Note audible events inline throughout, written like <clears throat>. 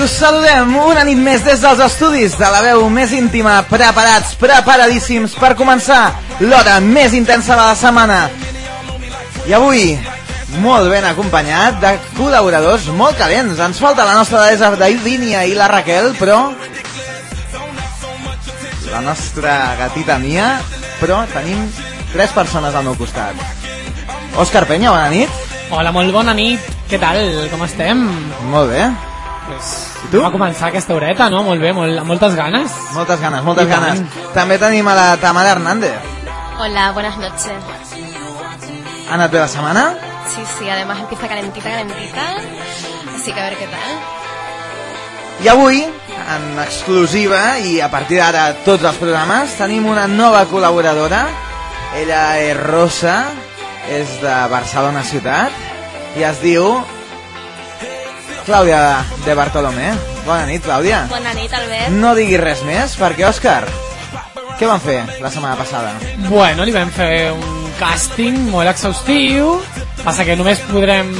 us saludem una nit més des dels estudis de la veu més íntima, preparats, preparadíssims per començar l'hora més intensa de la setmana. I avui, molt ben acompanyat de col·laboradors molt calents. Ens falta la nostra deessa d'Ivínia i la Raquel, però... La nostra gatita mia, però tenim tres persones al meu costat. Òscar Penya, bona nit. Hola, molt bona nit. Què tal? Com estem? Molt bé. Pues, I tu? Va començar aquesta horeta, no? Molt bé, molt, moltes ganes. Moltes ganes, moltes I tant. ganes. També tenim a la Tamara Hernández. Hola, buenas noches. Ha anat bé la setmana? Sí, sí, además empieza calentita, calentita. Así que a ver qué tal. I avui, en exclusiva i a partir d'ara tots els programes, tenim una nova col·laboradora. Ella és Rosa, és de Barcelona ciutat i es diu Clàudia de Bartolomé. Bona nit, Clàudia. Bona nit, Albert. No diguis res més, perquè, Òscar, què van fer la setmana passada? Bueno, li vam fer un càsting molt exhaustiu. Passa que només podrem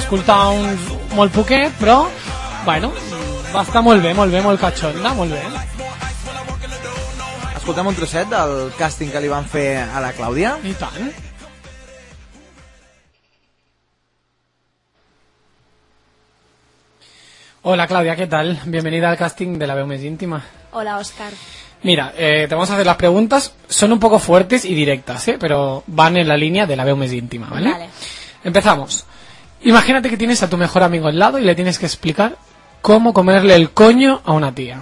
escoltar uns molt poquet, però, bueno, va estar molt bé, molt bé, molt catxonda, molt bé. Escoltem un trosset del càsting que li van fer a la Clàudia. I tant. Hola Claudia, ¿qué tal? Bienvenida al casting de la veu més íntima. Hola, Oscar. Mira, eh, te vamos a hacer las preguntas. Son un poco fuertes y directas, ¿eh? pero van en la línea de la veu més íntima, ¿vale? Vale. Empezamos. Imagínate que tienes a tu mejor amigo al lado y le tienes que explicar cómo comerle el coño a una tía.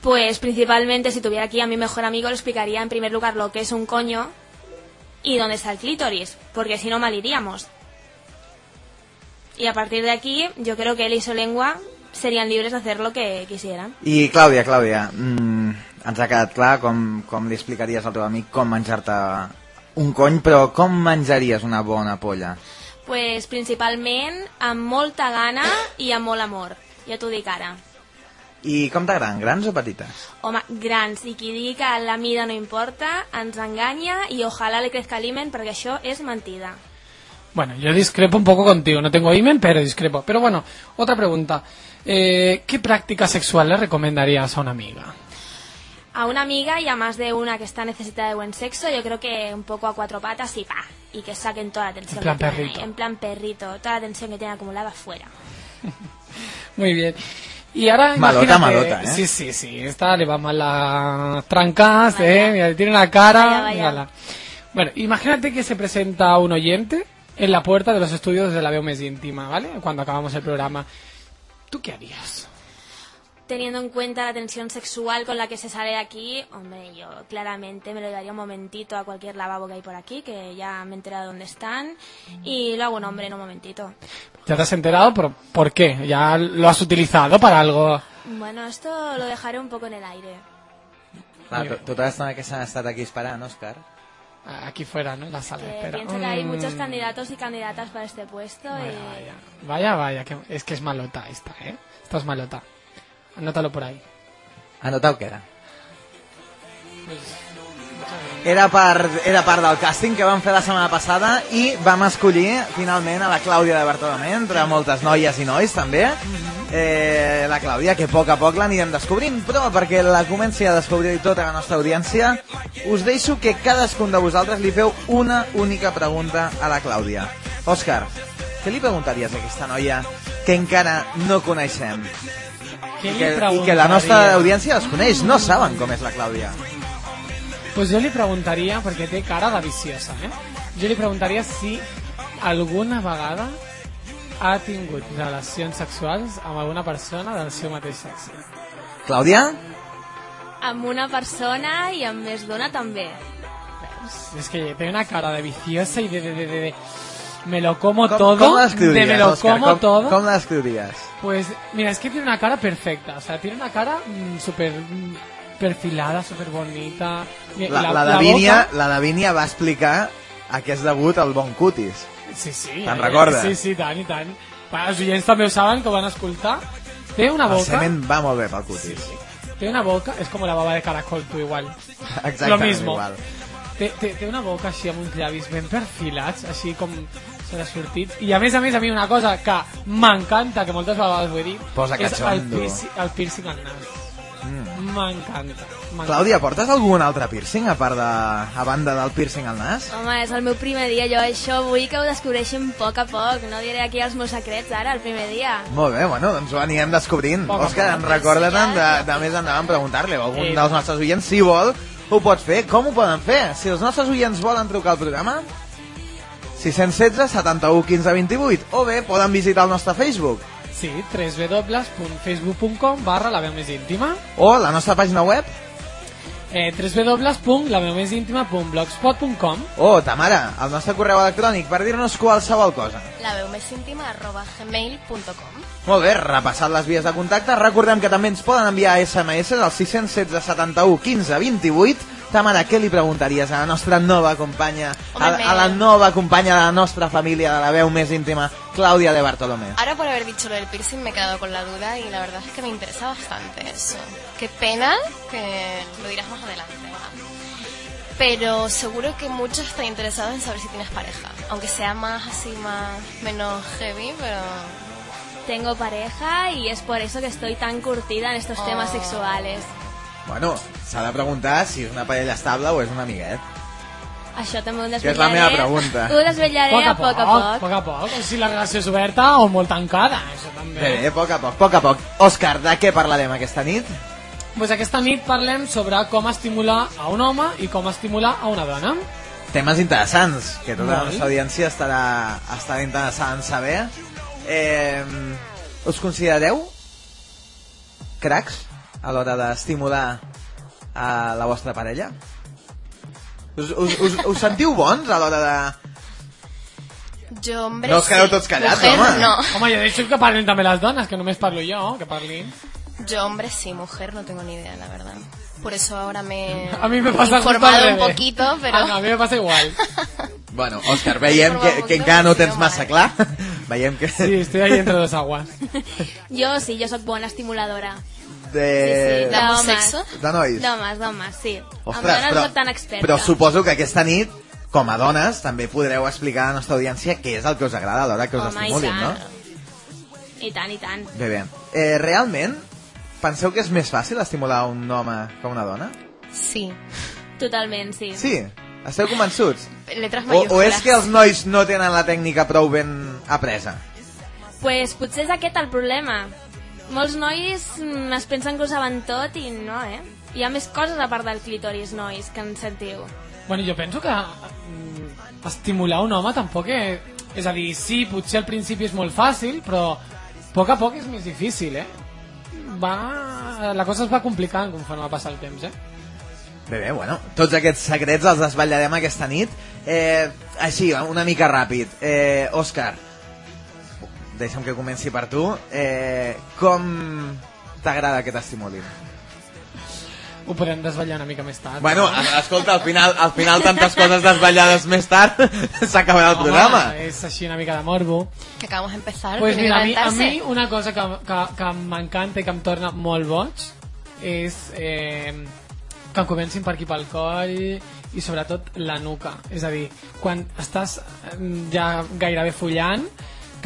Pues principalmente si tuviera aquí a mi mejor amigo le explicaría en primer lugar lo que es un coño y dónde está el clítoris, porque si no mal iríamos. Y a partir de aquí yo creo que él y su lengua serían libres de hacer lo que quisieran. I Clàudia, Clàudia, mm, ens ha quedat clar com, com li explicaries al teu amic com menjar-te un cony, però com menjaries una bona polla? Pues principalment amb molta gana i amb molt amor. Ja t'ho dic ara. I com t'agraden, grans o petites? Home, grans, i qui digui que la mida no importa, ens enganya i ojalà li crezca l'himen perquè això és mentida. Bueno, yo discrepo un poco contigo, no tengo imen, pero discrepo. Pero bueno, otra pregunta. Eh, ¿Qué práctica sexual le recomendarías a una amiga? A una amiga y a más de una que está necesitada de buen sexo, yo creo que un poco a cuatro patas y pa, y que saquen toda la tensión En plan que perrito. en plan perrito, toda la tensión que tienen acumulada fuera. <laughs> Muy bien. Y ahora Malota, imagínate- malota, ¿eh? Sí, sí, sí. Esta le va mal las trancas, Vaya. ¿eh? Mira, tiene una cara. Vaya, vaya. mírala. Bueno, imagínate que se presenta un oyente en la puerta de los estudios de la Veo Més Íntima, ¿vale? Cuando acabamos el programa. ¿Tú qué harías? Teniendo en cuenta la tensión sexual con la que se sale de aquí, hombre, yo claramente me lo daría un momentito a cualquier lavabo que hay por aquí, que ya me he enterado de dónde están, y lo hago un hombre en un momentito. ¿Ya te has enterado? ¿Pero por qué? ¿Ya lo has utilizado para algo? Bueno, esto lo dejaré un poco en el aire. Clar, to- tota l'estona que s'han estat aquí esperant, Òscar. Aquí fuera, ¿no? En la sala de Que espera. pienso que hay Mm. muchos candidatos y candidatas para este puesto Vaya, y... vaya. Vaya, vaya, que- es que es malota esta, ¿eh? Esta es malota. Anótalo por ahí. Anotau què era? Era part, era part del càsting que vam fer la setmana passada i vam escollir finalment a la Clàudia de Bartolomé, entre moltes noies i nois també. Eh, la Clàudia, que a poc a poc l'anirem descobrint, però perquè la comenci a descobrir tota la nostra audiència, us deixo que cadascun de vosaltres li feu una única pregunta a la Clàudia. Òscar, què li preguntaries a aquesta noia que encara no coneixem? ¿Qué I que, i que la nostra audiència les coneix, no saben com és la Clàudia. Pues yo le preguntaría, porque té cara de viciosa, eh? Jo li preguntaria si alguna vegada ha tingut relacions sexuals amb alguna persona del seu mateix sexe. Clàudia? Amb una persona i amb més d'una també. Es que té una cara de viciosa y de, de, de, de, de- me lo como Com, todo, com de l'escriuries, me lo como com, todo. Com l'escriuries? Pues mira, es que tiene una cara perfecta, o sea, tiene una cara mm, súper mm, perfilada, súper bonita. La, la, Davínia, boca- la Davínia va explicar a què és degut el bon cutis. Sí, sí. Te'n eh, recordes? Sí, sí, tant i tant. Va, els oients també ho saben, que ho van escoltar. Té una El boca... cement va molt bé pel cutis. Té una boca, és com la baba de caracol, tu igual. <laughs> Exactament Lo mismo. igual. Té, té, té una boca així amb uns llavis ben perfilats, així com s'ha sortit. I a més a més a mi una cosa que m'encanta, que moltes vegades ho he dit, Posa és el piercing, el piercing al nas. M'encanta. Clàudia, portes algun altre piercing a part de... a banda del piercing al nas? Home, és el meu primer dia, jo això vull que ho descobreixin a poc a poc, no diré aquí els meus secrets ara, el primer dia. Molt bé, bueno, doncs ho anirem descobrint. Poc Òscar, poc. en recorda-te'n de, de més endavant preguntar-li a algun Eh. dels nostres oients, si vol, ho pots fer. Com ho poden fer? Si els nostres oients volen trucar al programa, 616 71 15 28, o bé poden visitar el nostre Facebook, Sí, www.facebook.com barra la veu més íntima o la nostra pàgina web, eh, www.laveumésintima.blogspot.com o, Tamara, el nostre correu electrònic per dir-nos qualsevol cosa. La veu més íntima arroba gmail.com Molt bé, repassat les vies de contacte, recordem que també ens poden enviar SMS al 616 71 15 28. Tamara, què li preguntaries a la nostra nova companya, a, a la nova companya de la nostra família, de la veu més íntima, Clàudia de Bartolomé? Ahora por haber dicho lo del piercing me he quedado con la duda y la verdad es que me interesa bastante eso. Qué pena que lo dirás más adelante, ¿verdad? Pero seguro que muchos están interesados en saber si tienes pareja. Aunque sea más así, más menos heavy, pero... Tengo pareja y es por eso que estoy tan curtida en estos temas Oh. sexuales. Bueno, s'ha de preguntar si és una parella estable o és un amiguet. Això també ho Que és desvetllaré. la meva pregunta. Ho desvetllaré poc a poc a poc. poc a poc. Si la relació és oberta o molt tancada, això també. Bé, bé, a poc a poc, a poc a poc. Òscar, de què parlarem aquesta nit? Pues aquesta nit parlem sobre com estimular a un home i com estimular a una dona. Temes interessants, que tota la Molt. nostra audiència estarà, estarà interessada en saber. Eh, us considereu cracs a l'hora d'estimular a la vostra parella? Us, us, us, us sentiu bons a l'hora de... Yo, hombre, No os quedeu sí. tots callats, Mujer, home. no. Home, jo deixo que parlin també les dones, que només parlo jo, que parlin. Yo, hombre, sí. Mujer, no tengo ni idea, la verdad. Por eso ahora me <laughs> A mí me he pasa justo al informado un revés. poquito, pero... Ah, <laughs> no, a mi me passa igual. Bueno, Òscar, veiem que, que encara no tens massa clar. <laughs> Veiem que... Sí, estoy ahí entre dos aguas. Jo sí, jo sóc bona estimuladora. De... Sí, sí, ¿Damos d'homes. sexo? de nois. D'homes, d'homes, sí. Ostres, amb dones però, soc tan experta. però suposo que aquesta nit, com a dones, també podreu explicar a la nostra audiència què és el que us agrada a l'hora que us Home, estimulin, no? I tant, i tant. Bé, bé. Eh, realment, penseu que és més fàcil estimular un home que una dona? Sí. Totalment, sí. Sí? Esteu convençuts? Letras O, o és que els nois no tenen la tècnica prou ben apresa? pues potser és aquest el problema. Molts nois mm, es pensen que ho saben tot i no, eh? Hi ha més coses a part del clítoris, nois, que en sentiu. Bueno, jo penso que mm, estimular un home tampoc és... És a dir, sí, potser al principi és molt fàcil, però a poc a poc és més difícil, eh? Va... La cosa es va complicant conforme va passar el temps, eh? Bé, bé, bueno, tots aquests secrets els desvetllarem aquesta nit. Eh, així, una mica ràpid. Eh, Òscar, deixa'm que comenci per tu. Eh, com t'agrada que t'estimulin? Ho podem desvetllar una mica més tard. Bueno, no? escolta, al final, al final tantes coses desvetllades més tard <laughs> s'acabarà el Home, programa. és així una mica de morbo. Que acabamos de empezar. Pues mira, a mi, a mi una cosa que, que, que m'encanta i que em torna molt boig és eh, que em comencin per aquí pel coll i sobretot la nuca. És a dir, quan estàs eh, ja gairebé follant,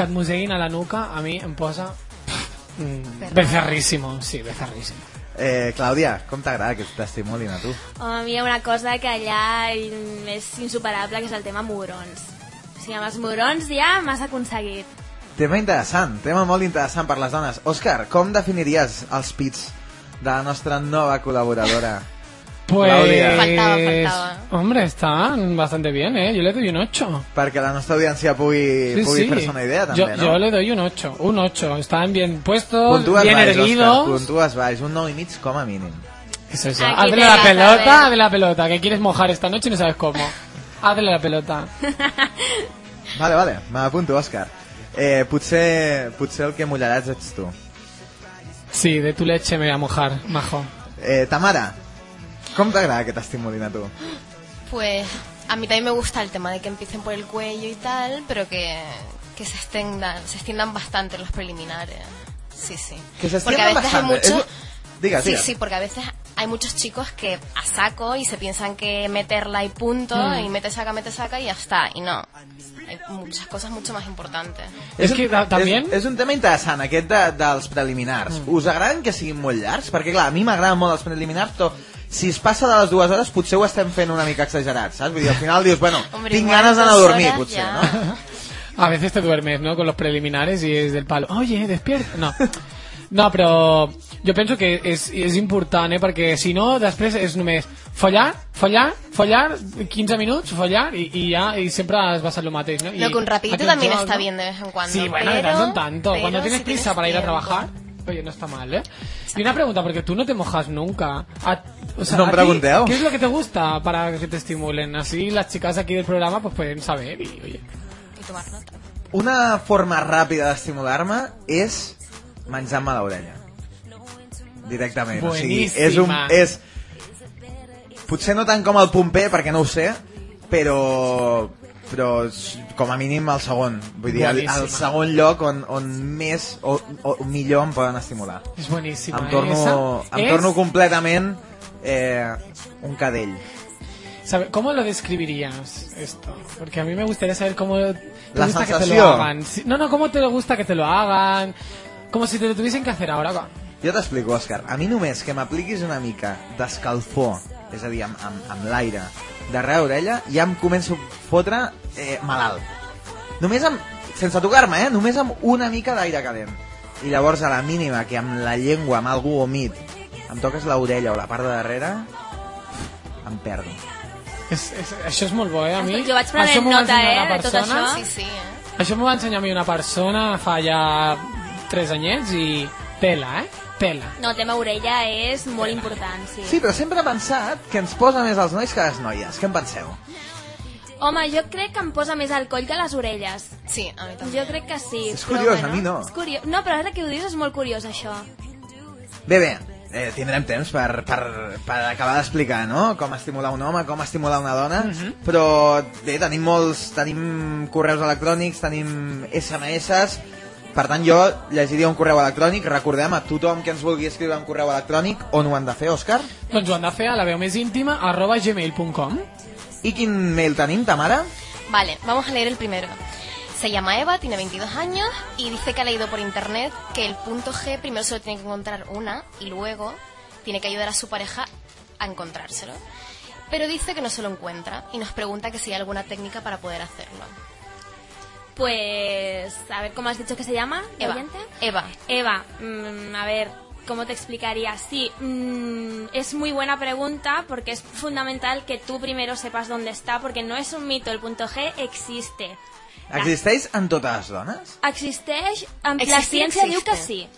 que et moseguin a la nuca, a mi em posa mm, becerríssimo, sí, becerrísimo. Eh, Clàudia, com t'agrada que t'estimulin a tu? Home, a mi hi ha una cosa que allà és insuperable, que és el tema morons. O sigui, amb els morons ja m'has aconseguit. Tema interessant, tema molt interessant per les dones. Òscar, com definiries els pits de la nostra nova col·laboradora? <laughs> Pues, Claudia. Faltaba, faltaba. Hombre, están bastante bien, ¿eh? Yo le doy un 8. Perquè la nostra audiència pugui, Sí, pugui sí. fer-se una idea, també, yo, no? yo le doy un 8, un 8. Están bien puestos, bien baix, Òscar, erguidos. puntues baix, un 9 i mig com a mínim. ¿Qué es eso? Aquí Hazle la pelota, hazle la pelota, que quieres mojar esta noche y no sabes cómo. Hazle la pelota. <laughs> Vale, vale, m'apunto, Òscar. Eh, potser, potser el que mullaràs ets tu. Sí, de tu leche me voy a mojar, majo. Eh, Tamara, com t'agrada que t'estimulin a tu? Pues a mí también me gusta el tema de que empiecen por el cuello y tal, pero que, que se extendan, se extiendan bastante los preliminares. Sí, sí. Que se porque a extiendan veces hay bastante. muchos... Es- Diga, sí, diga. sí, porque a veces hay muchos chicos que a saco y se piensan que meterla y punto, Mm. y mete, saca, mete, saca y ya está. Y no, hay muchas cosas mucho más importantes. És un- que ta- també- És, és un tema interessant, aquest de, dels preliminars. Mm. Us agraden que siguin molt llargs? Perquè, clar, a mi m'agraden molt els preliminars, però si es passa de les dues hores potser ho estem fent una mica exagerat, saps? Vull dir, al final dius, bueno, Hombre, tinc ganes d'anar a dormir, potser, ya. no? A veces te duermes, ¿no? Con los preliminares y es del palo. Oye, despierta. No. <laughs> No, però jo penso que és, és important, eh? Perquè si no, després és només follar, follar, follar, 15 minuts, follar, y, y ya, y siempre vas a hacer lo mateix, ¿no? Y Lo que un también joc, está ¿no? bien de vez en cuando. Sí, bueno, pero, de tanto en tanto. Cuando tienes si prisa tienes para ir a tiempo. trabajar, oye, no está mal, ¿eh? Y una pregunta, porque tú no te mojas nunca. A- o sea, No pregunteu. ¿Qué es lo que te gusta para que te estimulen? Así las chicas aquí del programa pues pueden saber y, oye... Y tomar nota. Una forma ràpida d'estimular-me és menjar-me l'orella. Directament. O sigui, és un... És... Potser no tant com el pomper, perquè no ho sé, però però com a mínim el segon vull dir, el, el Boníssima. segon lloc on, on més o, o millor em poden estimular Es buenísima. em ¿eh? torno, Esa em torno completament eh, un cadell ¿sabe- ¿Cómo lo describirías esto? Porque a mí me gustaría saber cómo te La gusta que te lo hagan. No, no, cómo te gusta que te lo hagan. Como si te lo tuviesen que hacer ahora. va. Jo t'explico, Òscar. A mi només que m'apliquis una mica d'escalfor, és a dir, amb, amb, amb l'aire, darrere l'orella, ja em començo a fotre eh, malalt. Només amb, sense tocar-me, eh? Només amb una mica d'aire calent. I llavors, a la mínima, que amb la llengua, amb algú humit, em toques l'orella o la part de darrere, em perdo. És, és, això és molt bo, eh? A mi, Jo vaig prenent nota, eh, una de tot persona, això. Sí, sí, eh. Això m'ho va ensenyar a mi una persona fa ja 3 anyets i pela, eh? Pela. No, tema orella és molt important, sí. Sí, però sempre he pensat que ens posa més els nois que les noies. Què en penseu? Home, jo crec que em posa més al coll que les orelles. Sí, a mi també. Jo crec que sí. És però curiós, a mi no. És curiós. No, però ara que ho dius és molt curiós, això. Bé, bé, eh, tindrem temps per, per, per acabar d'explicar, no?, com estimular un home, com estimular una dona, però bé, tenim molts, tenim correus electrònics, tenim SMS, per tant jo llegiria un correu electrònic, recordem a tothom que ens vulgui escriure un correu electrònic, on ho han de fer, Òscar? Doncs ho han de fer a la veu més íntima arroba gmail.com I quin mail tenim, Tamara? Vale, vamos a leer el primero. Se llama Eva, tiene 22 años y dice que ha leído por internet que el punto G primero se lo tiene que encontrar una y luego tiene que ayudar a su pareja a encontrárselo. Pero dice que no se lo encuentra y nos pregunta que si hay alguna técnica para poder hacerlo. Pues, a ver, ¿cómo has dicho que se llama? la Eva. oyente? Eva. Eva, mm, a ver, ¿cómo te explicaría? Sí, mm, es muy buena pregunta porque es fundamental que tú primero sepas dónde está, porque no es un mito, el punto G existe. La- Existeix en totes les dones? Existeix, amb- la ciència diu que sí.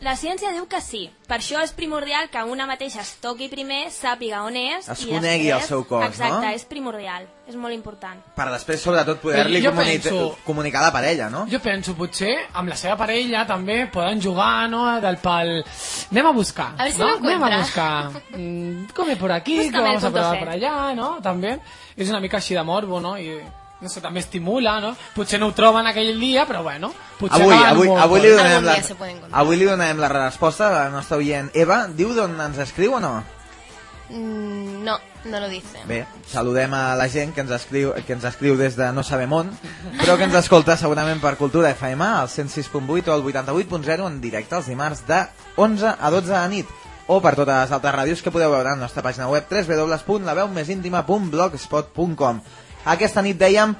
La ciència diu que sí. Per això és primordial que una mateixa es toqui primer, sàpiga on és... Es i conegui després- el seu cos, Exacte, no? és primordial. És molt important. Per després, sobretot, poder-li Jo comuni penso- comunicar a la parella, no? Jo penso, potser, amb la seva parella també poden jugar, no?, del pal... Anem a buscar, A ver si no? Anem a buscar. Mm, come por aquí, que Búscame el vamos a probar G. por allá, no? També. És una mica així de morbo, no? I, no sé, també estimula, no? Potser no ho troben aquell dia, però bueno, potser Avui, avui, molt avui, li donem la, avui li donem la resposta a la nostra oient Eva. Diu d'on ens escriu o no? Mm, no, no lo dice. Bé, saludem a la gent que ens escriu, que ens escriu des de no sabem on, però que ens escolta segurament per Cultura FM al 106.8 o al 88.0 en directe els dimarts de 11 a 12 de la nit o per totes les altres ràdios que podeu veure a la nostra pàgina web www.laveumésíntima.blogspot.com Aquesta nit dèiem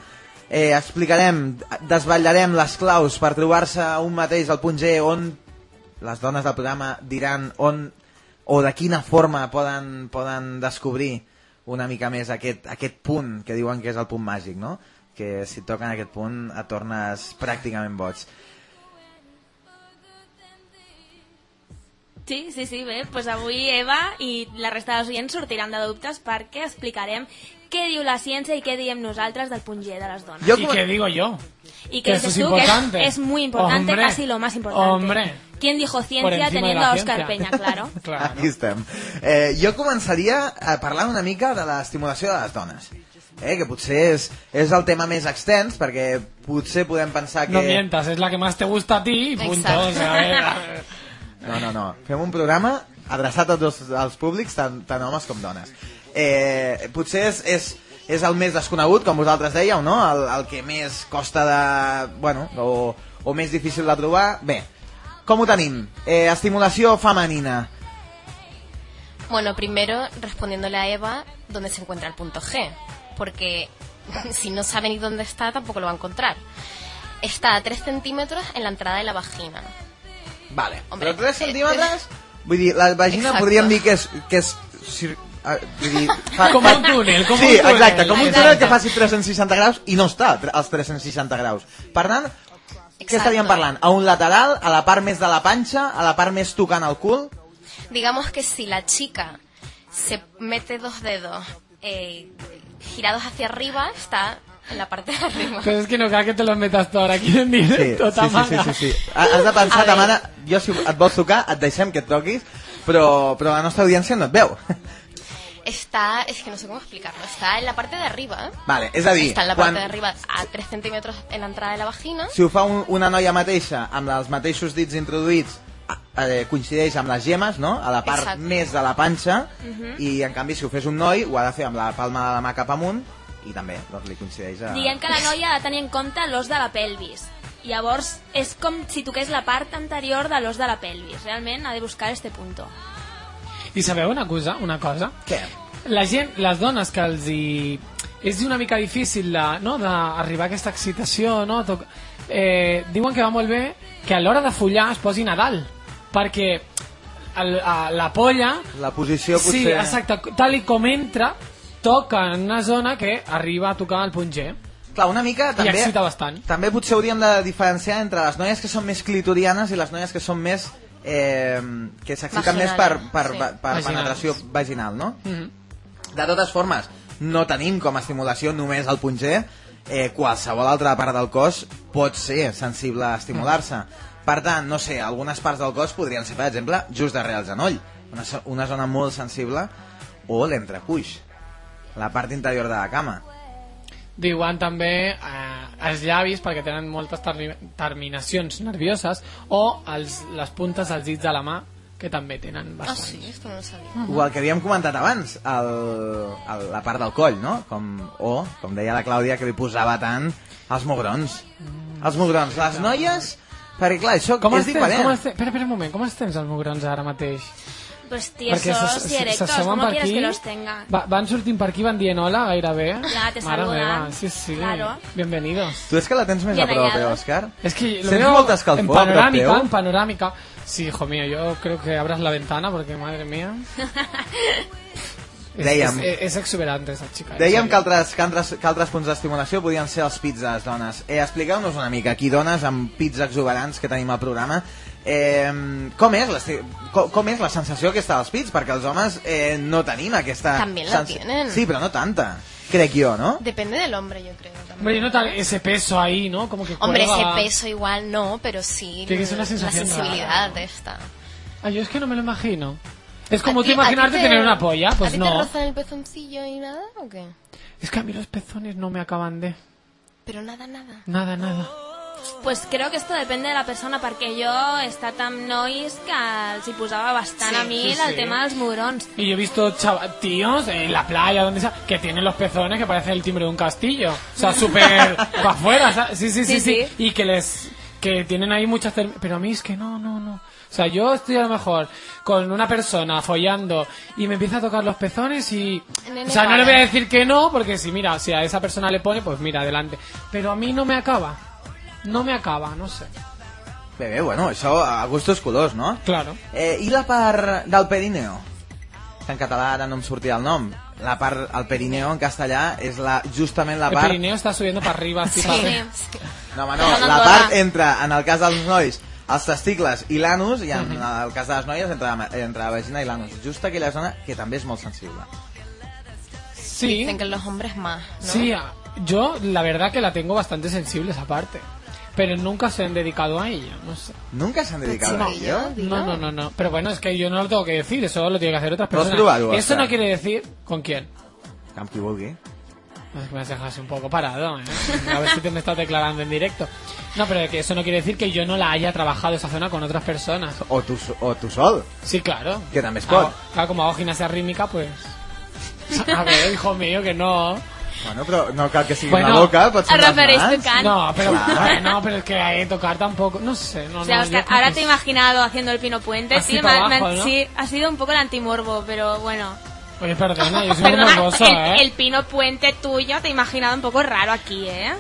eh, explicarem, desvetllarem les claus per trobar-se un mateix al punt G on les dones del programa diran on o de quina forma poden, poden descobrir una mica més aquest, aquest punt que diuen que és el punt màgic, no? Que si toquen aquest punt et tornes pràcticament boig. Sí, sí, sí, bé, doncs avui Eva i la resta dels oients sortiran de dubtes perquè explicarem què diu la ciència i què diem nosaltres del punt G de les dones. Jo ¿Y com- qué digo yo? y que que eso dices es tú que es, importante. es muy importante, Hombre, casi lo más importante. hombre. ¿Quién dijo Por ciencia de teniendo la a Oscar ciencia. Peña, claro? <laughs> claro. Aquí estem. Eh, jo començaria a parlar una mica de l'estimulació de les dones. Eh, que potser és, és el tema més extens, perquè potser podem pensar que... No mientas, es la que más te gusta a ti y punto. Exacto. O sea, a ver, a ver. <laughs> No, no, no. Fem un programa adreçat a tots els públics, tant, tant homes com dones. Eh, potser és, és, és el més desconegut, com vosaltres dèieu, no? El, el que més costa de... Bueno, o, o més difícil de trobar. Bé, com ho tenim? Eh, estimulació femenina. Bueno, primero respondiéndole a Eva dónde se encuentra el punto G, porque <laughs> si no sabe ni dónde está, tampoco lo va a encontrar. Está a 3 centímetros en la entrada de la vagina. Vale. Hombre, Però 3 eh, centímetres... Vull dir, la vagina Exacto. podríem dir que és... Que és cir... ah, Vull dir, fa, Com un túnel, com sí, un túnel. exacte, com un Exacte. túnel que faci 360 graus i no està als 360 graus. Per tant, què Exacto. estaríem parlant? A un lateral, a la part més de la panxa, a la part més tocant el cul? Digamos que si la chica se mete dos dedos eh, girados hacia arriba, está en la parte de arriba. Pero es que no cal que te los metas ahora aquí en Sí, directo, sí, sí, sí, Tamara. sí, sí. Has de pensar, A veure. Tamara, jo si et vols tocar, et deixem que et toquis, però, però la nostra audiència no et veu. Está, es que no sé cómo explicarlo, está en la parte de arriba. Vale, és a dir, Está en la quan, parte de arriba a 3 centímetros en la entrada de la vagina. si ho fa un, una noia mateixa amb els mateixos dits introduïts eh, coincideix amb les gemes, no? A la part Exacte. més de la panxa i en canvi si ho fes un noi ho ha de fer amb la palma de la mà cap amunt i també doncs, li coincideix a... Diguem que la noia ha de tenir en compte l'os de la pelvis. Llavors, és com si toqués la part anterior de l'os de la pelvis. Realment ha de buscar este punto. I sabeu una cosa? Una cosa? Què? La gent, les dones que els hi... És una mica difícil de, no, d'arribar a aquesta excitació, no? Toc... Eh, diuen que va molt bé que a l'hora de follar es posin a dalt, perquè el, a, la polla... La posició potser... Sí, exacte, tal i com entra, toca en una zona que arriba a tocar el punt G. Clar, una mica també... excita bastant. També potser hauríem de diferenciar entre les noies que són més clitorianes i les noies que són més... Eh, que s'exciten més per, per, sí. per, per penetració vaginal, no? Mm -hmm. De totes formes, no tenim com a estimulació només el punt G, eh, qualsevol altra part del cos pot ser sensible a estimular-se. Per tant, no sé, algunes parts del cos podrien ser, per exemple, just darrere el genoll, una, una zona molt sensible, o l'entrecuix, la part interior de la cama. Diuen també eh, els llavis perquè tenen moltes termi- terminacions nervioses o els, les puntes dels dits de la mà que també tenen Ah, bastants. sí, esto no lo sabía. O el que havíem comentat abans, el, el, la part del coll, no? Com, o, com deia la Clàudia, que li posava tant els mugrons. Els mugrons. Les noies... Perquè, clar, això Com és tens? diferent. Com els tens? Espera, espera un moment, com els tens els mugrons ara mateix? Pues tiesos y erectos, ¿cómo quieres que los tenga? Va, van sortint per aquí, van dient hola gairebé. <laughs> Ja, te Mare saludan. meva, sí, sí. Claro. Bienvenidos. Tu és que la tens més Bien a prop, eh. Òscar? Es que lo Sents veo molta escalfor en a prop panorámica, teu? en panorámica. Sí, hijo mío, yo creo que abras la ventana porque, madre mía... <laughs> es, Dèiem. es, es exuberante esa chica. en Dèiem serio. que altres, que altres, que altres punts d'estimulació podien ser els pits de les dones. Eh, Expliqueu-nos una mica, aquí dones amb pits exuberants que tenim al programa, eh, com, és l'esti- com, com és la sensació aquesta dels pits? Perquè els homes eh, no tenim aquesta... També la tienen. Sí, però no tanta, crec jo, no? Depende del hombre, yo creo. también. Hombre, y nota ese peso ahí, ¿no? Como que Hombre, ese cuelga. peso igual no, pero sí que ser una la sensación sensibilidad rara, ¿no? de esta. Ah, yo es que no me lo imagino. Es como ¿A tú ti- a ti imaginarte te- tener una polla, ¿A pues ti te no. rozan el pezoncillo y nada o qué? Es que a mí los pezones no me acaban de... Pero nada, nada. Nada, nada. Pues creo que esto depende de la persona, perquè jo he estat amb nois que els hi posava bastant Sí, a mi sí, el sí. tema dels mugrons. Y yo he visto chava- tíos en la playa, donde sea, que tienen los pezones que parecen el timbre de un castillo. O sea, súper <laughs> para afuera. ¿sabes? Sí, sí, sí, Sí, sí, sí. Y que les que tienen ahí muchas... term- Pero a mí es que no, no, no. O sea, yo estoy a lo mejor con una persona follando y me empieza a tocar los pezones y... Nene, O sea, no le voy a decir que no, porque si mira, si a esa persona le pone, pues mira, adelante. Pero a mí no me acaba. No me acaba, no sé. Bé, bueno, això a gustos colors, no? Claro. Eh, I la part del perineo? Que en català ara no em sortia el nom. La part, el perineo en castellà és la, justament la El part... Pirineo está subiendo para arriba, Sí, sí. No, home, no, la part entre, en el cas dels nois, els testicles i l'anus, i en el cas de les noies, entre, la- entre la vagina i l'anus. Just aquella zona que també és molt sensible. Sí, Dicen que los hombres más, ¿no? sí, a- yo la verdad que la tengo bastante sensible esa parte. Pero nunca se han dedicado a ella, no sé. Nunca s'han dedicat a No. ello? No, no, no, no. Pero bueno, es que yo no lo tengo que decir, eso lo tiene que hacer otras Lo has personas. probado, Eso no quiere decir con quién. Amb qui vulgui. Pues me has dejado así un poco parado, ¿eh? A ver si te me estás declarando en directo. No, pero que eso no quiere decir que yo no la haya trabajado esa zona con otras personas. O tu, o tu sol. Sí, claro. Que també es pot. Hago- claro, como hago gimnasia rítmica, pues... <laughs> A ver, hijo mío, que no. Bueno, però no cal que sigui Bueno, la boca, pot ser les refereix mans. tocant. No, pero, Claro. bueno, pero es que ahí tocar tampoco... No sé, no, O sea, no. Oscar, ahora te he imaginado haciendo el pino puente, Así sí, para me- me- abajo, ¿no? sí, ha sido un poco el antimorbo, pero bueno. Oye, perdona, yo soy muy Perdona, morboso, ¿eh? el pino puente tuyo te he imaginado un poco raro aquí, ¿eh?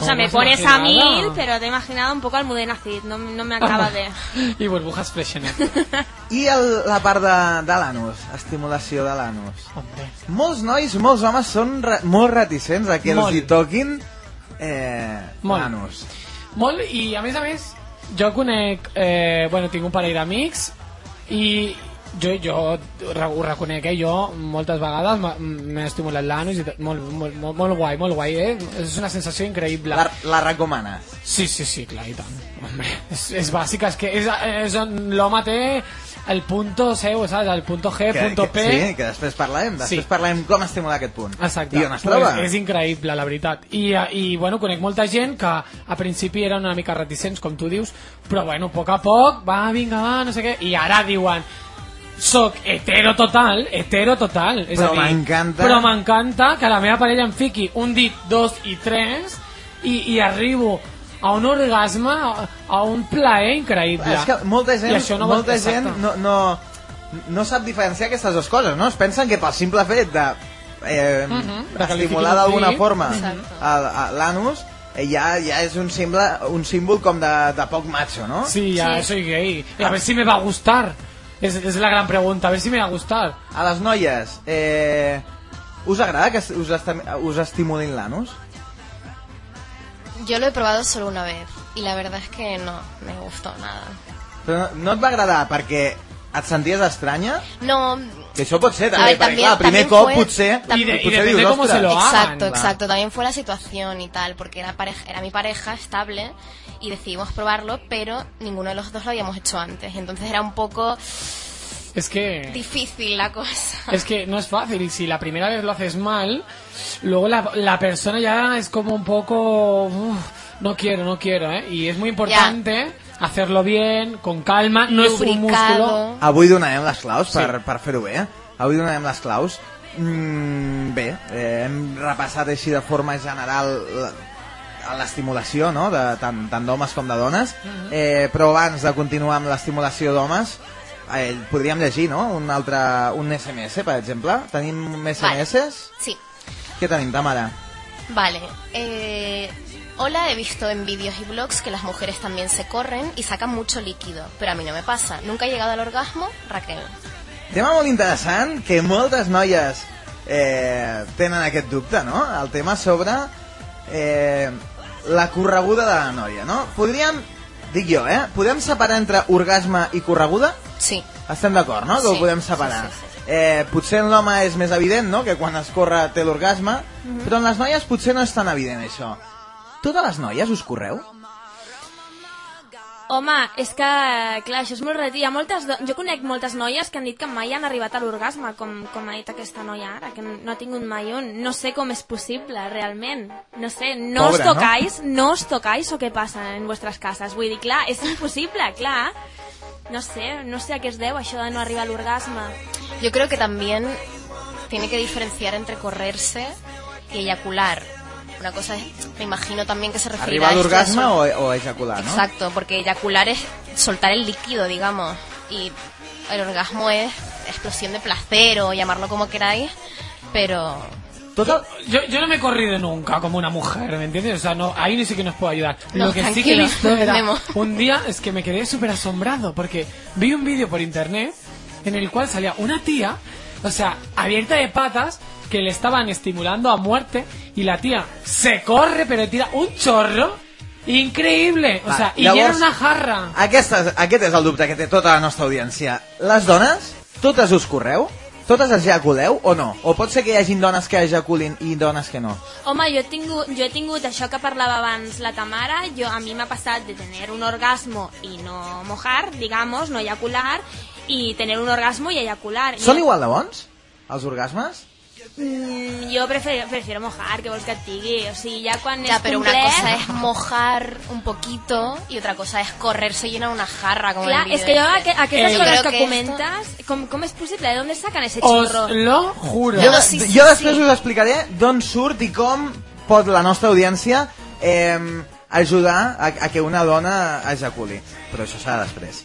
O sea, ¿Cómo me pones a imaginado? mil, pero te he imaginado un poco Almudena Cid, no, no me acaba de... <laughs> Y burbujas freshenet. <laughs> I el, la part de, de l'anus, estimulació de l'anus. Hombre. Molts nois, molts homes són re, molt reticents a que Molt. els hi toquin eh, l'anus. Molt, i a més a més, jo conec, eh, bueno, tinc un parell d'amics i jo, jo ho reconec, eh? jo moltes vegades m'he estimulat l'anus i molt, molt, molt, molt guai, molt guai, eh? És una sensació increïble. La, la recomanes? Sí, sí, sí, clar, i tant. Hombre, és, és bàsica, és que és, és on l'home té el punto seu, saps? El punto G, Que, punto que, P... sí, que després parlem. Després Sí. parlem com estimular aquest punt. Exacte. I on es Pues troba? és increïble, la veritat. I, I, bueno, conec molta gent que a principi eren una mica reticents, com tu dius, però, bueno, a poc a poc, va, vinga, va, no sé què, i ara diuen soc hetero total, hetero total. És Però m'encanta. Però m'encanta que la meva parella em fiqui un dit, dos i tres i, i arribo a un orgasme, a, un plaer increïble. És que molta gent, I això no molta gent exacte. no, no, no sap diferenciar aquestes dues coses, no? Es pensen que pel simple fet de eh, de que li estimular d'alguna forma l'anus eh, ja, ja és un, símbol, un símbol com de, de poc macho, no? Sí, ya Sí. soy gay. A ver si me va a gustar. Es, es la gran pregunta, a ver si me va a gustar. A les noies, eh, us agrada que us, estem, us estimulin l'anus? Yo lo he probado solo una vez y la verdad es que no me gustó nada. Però no, no et va agradar perquè et senties estranya? No, Que això pot ser, A també, ver, perquè también- clar, el primer también cop fue- potser, Y, de- y depende cómo se lo hagan. exacto, Claro. exacto. También fue la situación y tal, porque era, pareja, era mi pareja estable y decidimos probarlo, pero ninguno de los dos lo habíamos hecho antes. Entonces era un poco Es que... difícil la cosa. Es que no es fácil y si la primera vez lo haces mal, luego la, la persona ya es como un poco... "Uf, no quiero, no quiero, ¿eh? Y es muy importante hacerlo bien, con calma, no es un músculo. Avui donarem les claus per, Sí. per fer-ho bé. Avui donarem les claus. Mm, bé, eh, hem repassat així de forma general la- l'estimulació, no?, de, tant, tant d'homes com de dones. eh, però abans de continuar amb l'estimulació d'homes, eh, podríem llegir, no?, un altre, un SMS, per exemple. Tenim SMS? Sí, Què tenim, Tamara? vale. Eh, hola, he visto en vídeos y blogs que las mujeres también se corren y sacan mucho líquido, pero a mí no me pasa. Nunca he llegado al orgasmo, Raquel. Tema molt interessant, que moltes noies eh, tenen aquest dubte, no? El tema sobre eh, la correguda de la noia, no? Podríem, dic jo, eh? Podem separar entre orgasme i correguda? Sí. Estem d'acord, no? Que ho Sí, podem separar. sí, sí, sí. Eh, potser en l'home és més evident, no?, que quan es corre té l'orgasme, Mhm. però en les noies potser no és tan evident, això. Totes les noies us correu? Home, és que, clar, això és molt. Hi ha moltes. Jo conec moltes noies que han dit que mai han arribat a l'orgasme, com, com ha dit aquesta noia ara, que no ha tingut mai un. No sé com és possible, realment. No sé, no Pobra, os no? tocáis, no? os tocáis o què passa en vuestras casas? Vull dir, clar, és impossible, clar. No sé, no sé a què es deu això de no arribar a l'orgasme. Yo creo que también tiene que diferenciar entre correrse y eyacular. Una cosa es, me imagino también que se refiere a de l'orgasme sol- o, o ejacular, no? Exacto, porque eyacular es soltar el líquido, digamos, y el orgasmo es explosión de placer o llamarlo como queráis, pero Tot el... Yo, yo no me he corrido nunca como una mujer, ¿me entiendes? O sea, no, ahí ni sí que nos puedo ayudar. No, Lo que sí que visto era... Un día es que me quedé súper asombrado porque vi un vídeo por internet en el cual salía una tía, o sea, abierta de patas, que le estaban estimulando a muerte y la tía se corre pero tira un chorro Increïble! O Va, sea, i llavors- era una jarra. Aquest és, aquest és el dubte que té tota la nostra audiència. Les dones, totes us correu? Totes ejaculeu o no? O pot ser que hi hagin dones que ejaculin i dones que no? Home, jo he, tingut, jo he tingut això que parlava abans la Tamara, jo, a mi m'ha passat de tener un orgasmo y no mojar, digamos, no eyacular, y tener un orgasmo y eyacular. Són jo, igual de bons, els orgasmes? Mm, jo prefiero, prefiero mojar, que vols que et digui. O sigui, ja quan Ya, és pero una complet... cosa es mojar un poquito y otra cosa es correrse llena una jarra como Clar, en el és que jo vídeo aqu aquestes Eh, coses que, que comentes, com, com és possible? ¿De dónde sacan ese Os churro? lo juro. Jo, No, sí, sí, jo després sí. us explicaré d'on surt i com pot la nostra audiència eh, ajudar a, a que una dona ejaculi. Però això serà després.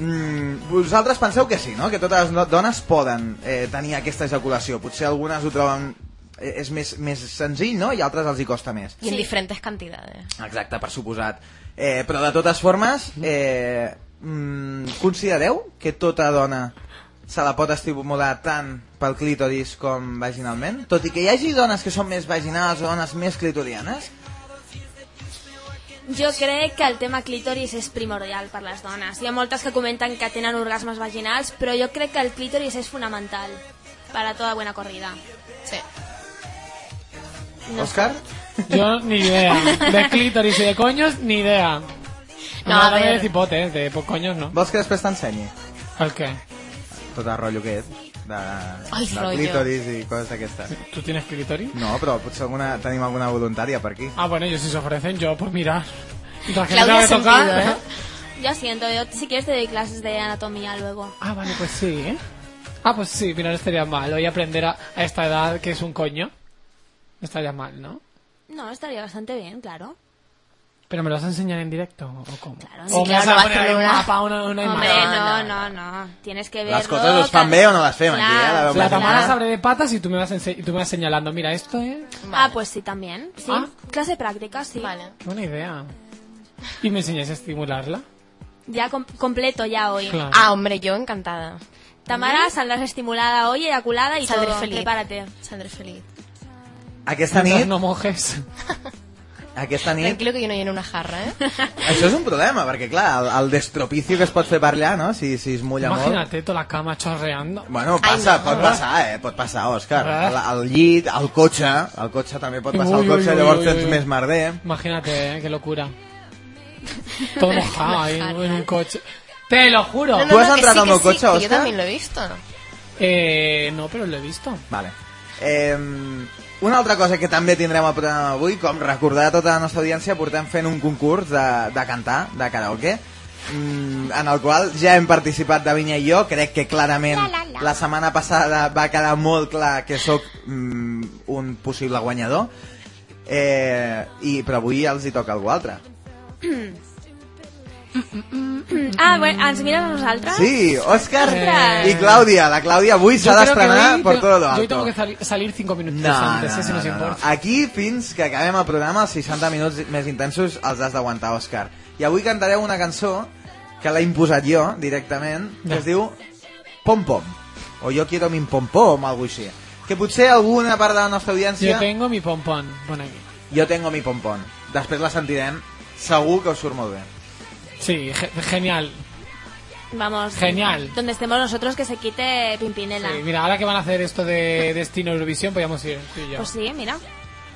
Mm, vosaltres penseu que sí, no? Que totes les dones poden eh, tenir aquesta ejaculació. Potser algunes ho troben... eh, és més, més senzill, no? I altres els hi costa més. Y en Sí. diferentes cantidades. Exacte, per suposat. Eh, però de totes formes, eh, mm, considereu que tota dona se la pot estimular tant pel clítoris com vaginalment? Tot i que hi hagi dones que són més vaginals o dones més clitorianes? Jo crec que el tema clítoris és primordial per les dones. Hi ha moltes que comenten que tenen orgasmes vaginals, però jo crec que el clítoris és fonamental para toda buena corrida. Sí. No Òscar? Yo ni idea. De clítoris y de coños, ni idea. No, No, a ver. de cipote, de po- coños no. Vols que després t'ensenyi ¿El qué? tot el rotllo aquest? De, Ai, de rotllo. clítoris i coses d'aquestes. ¿Tú tienes clítoris? No, però potser alguna, tenim alguna voluntària per aquí. Ah, bueno, ellos si se ofrecen, yo pues mirar. Claudia que tocar. sentido, ¿eh? Siento, yo si quieres te doy clases de anatomía luego. Ah, vale, pues sí, ¿eh? Ah, pues sí, mira, no estaría mal. Hoy aprender a, a esta edad que es un coño. No estaría mal, ¿no? No, estaría bastante bien, claro. ¿Pero me lo vas a enseñar en directo o cómo? Claro, o sí, me vas claro, a vas poner a ahí un mapa, una, una Hombre, imagen? no, no, no, no, Tienes que verlo. Les coses es fan o no les fem aquí, eh? La La Claro. Tamara se abre de patas y tú me vas, y tú me vas señalando. Mira, esto es... Ah, pues sí, también. Sí, Ah. clase práctica, sí. Vale. Buena idea. ¿Y me enseñáis a estimularla? Ya com- completo ya hoy. Claro. Ah, hombre, yo encantada. Tamara, saldrás estimulada hoy, eyaculada y Saldré todo. feliz. Prepárate. Saldré feliz. Aquesta nit, no mojes. <laughs> aquesta nit Tranquilo que yo no lleno una jarra, ¿eh? <laughs> Això és un problema, perquè clar, el, el destropicio que es pot fer per allà, no? Si, si es mulla molt... Imagínate toda la cama chorreando. Bueno, passa, Ai, no. pot passar, eh? Pot passar, Òscar. Ah. El, el llit, el cotxe, el cotxe també pot passar Ui, el ui, cotxe, ui, llavors ui, tens ui. més merder. Imagínate, ¿eh? qué locura. <laughs> Todo mojado ahí en un coche. Te lo juro. No, no, ¿Tú has no, que entrado sí, en el que sí, coche, que Yo también lo he visto. Eh, no, pero lo he visto. Vale. Eh, una altra cosa que també tindrem al programa avui, com recordar a tota la nostra audiència, portem fent un concurs de, de cantar, de karaoke, mm, en el qual ja hem participat de Vinya i jo, crec que clarament la, la, la. setmana passada va quedar molt clar que sóc mm, un possible guanyador, eh, i, però avui els hi toca algú altre. <clears throat> Ah, bueno, ens mires a nosaltres? Sí, Òscar Eh. i Clàudia. La Clàudia avui s'ha Yo d'estrenar te- todo lo Yo hoy alto. tengo que sali- salir cinco minutos No, antes, no, eh, si no, no, no. importa. Aquí, fins que acabem el programa, els 60 minuts més intensos els has d'aguantar, Òscar. I avui cantareu una cançó que l'he imposat jo, directament, que es diu Pom Pom. O Jo quiero min pom pom, o alguna així. Que potser alguna part de la nostra audiència... Yo tengo mi. Pon aquí. Jo tengo mi pom pom. Després la sentirem, segur que us surt molt bé. Sí, ge- genial. Vamos. Genial. Donde estemos nosotros que se quite Pimpinela. Sí, mira, ahora que van a hacer esto de Destino Eurovisión, podríamos ir tú y yo. Pues sí, mira.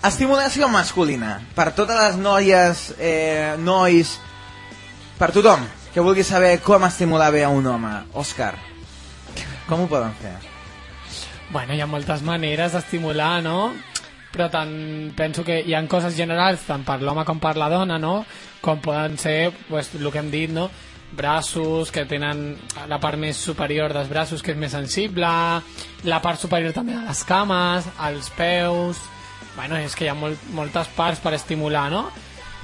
Estimulació masculina. Per totes les noies, eh, nois, per tothom que vulgui saber com estimular bé a un home. Òscar, com ho poden fer? Bueno, hi ha moltes maneres d'estimular, no? Però tant, penso que hi ha coses generals tant per l'home com per la dona, no? Com poden ser, pues, el que hem dit, no? braços que tenen la part més superior dels braços que és més sensible la part superior també de les cames els peus bueno, és que hi ha molt, moltes parts per estimular, no?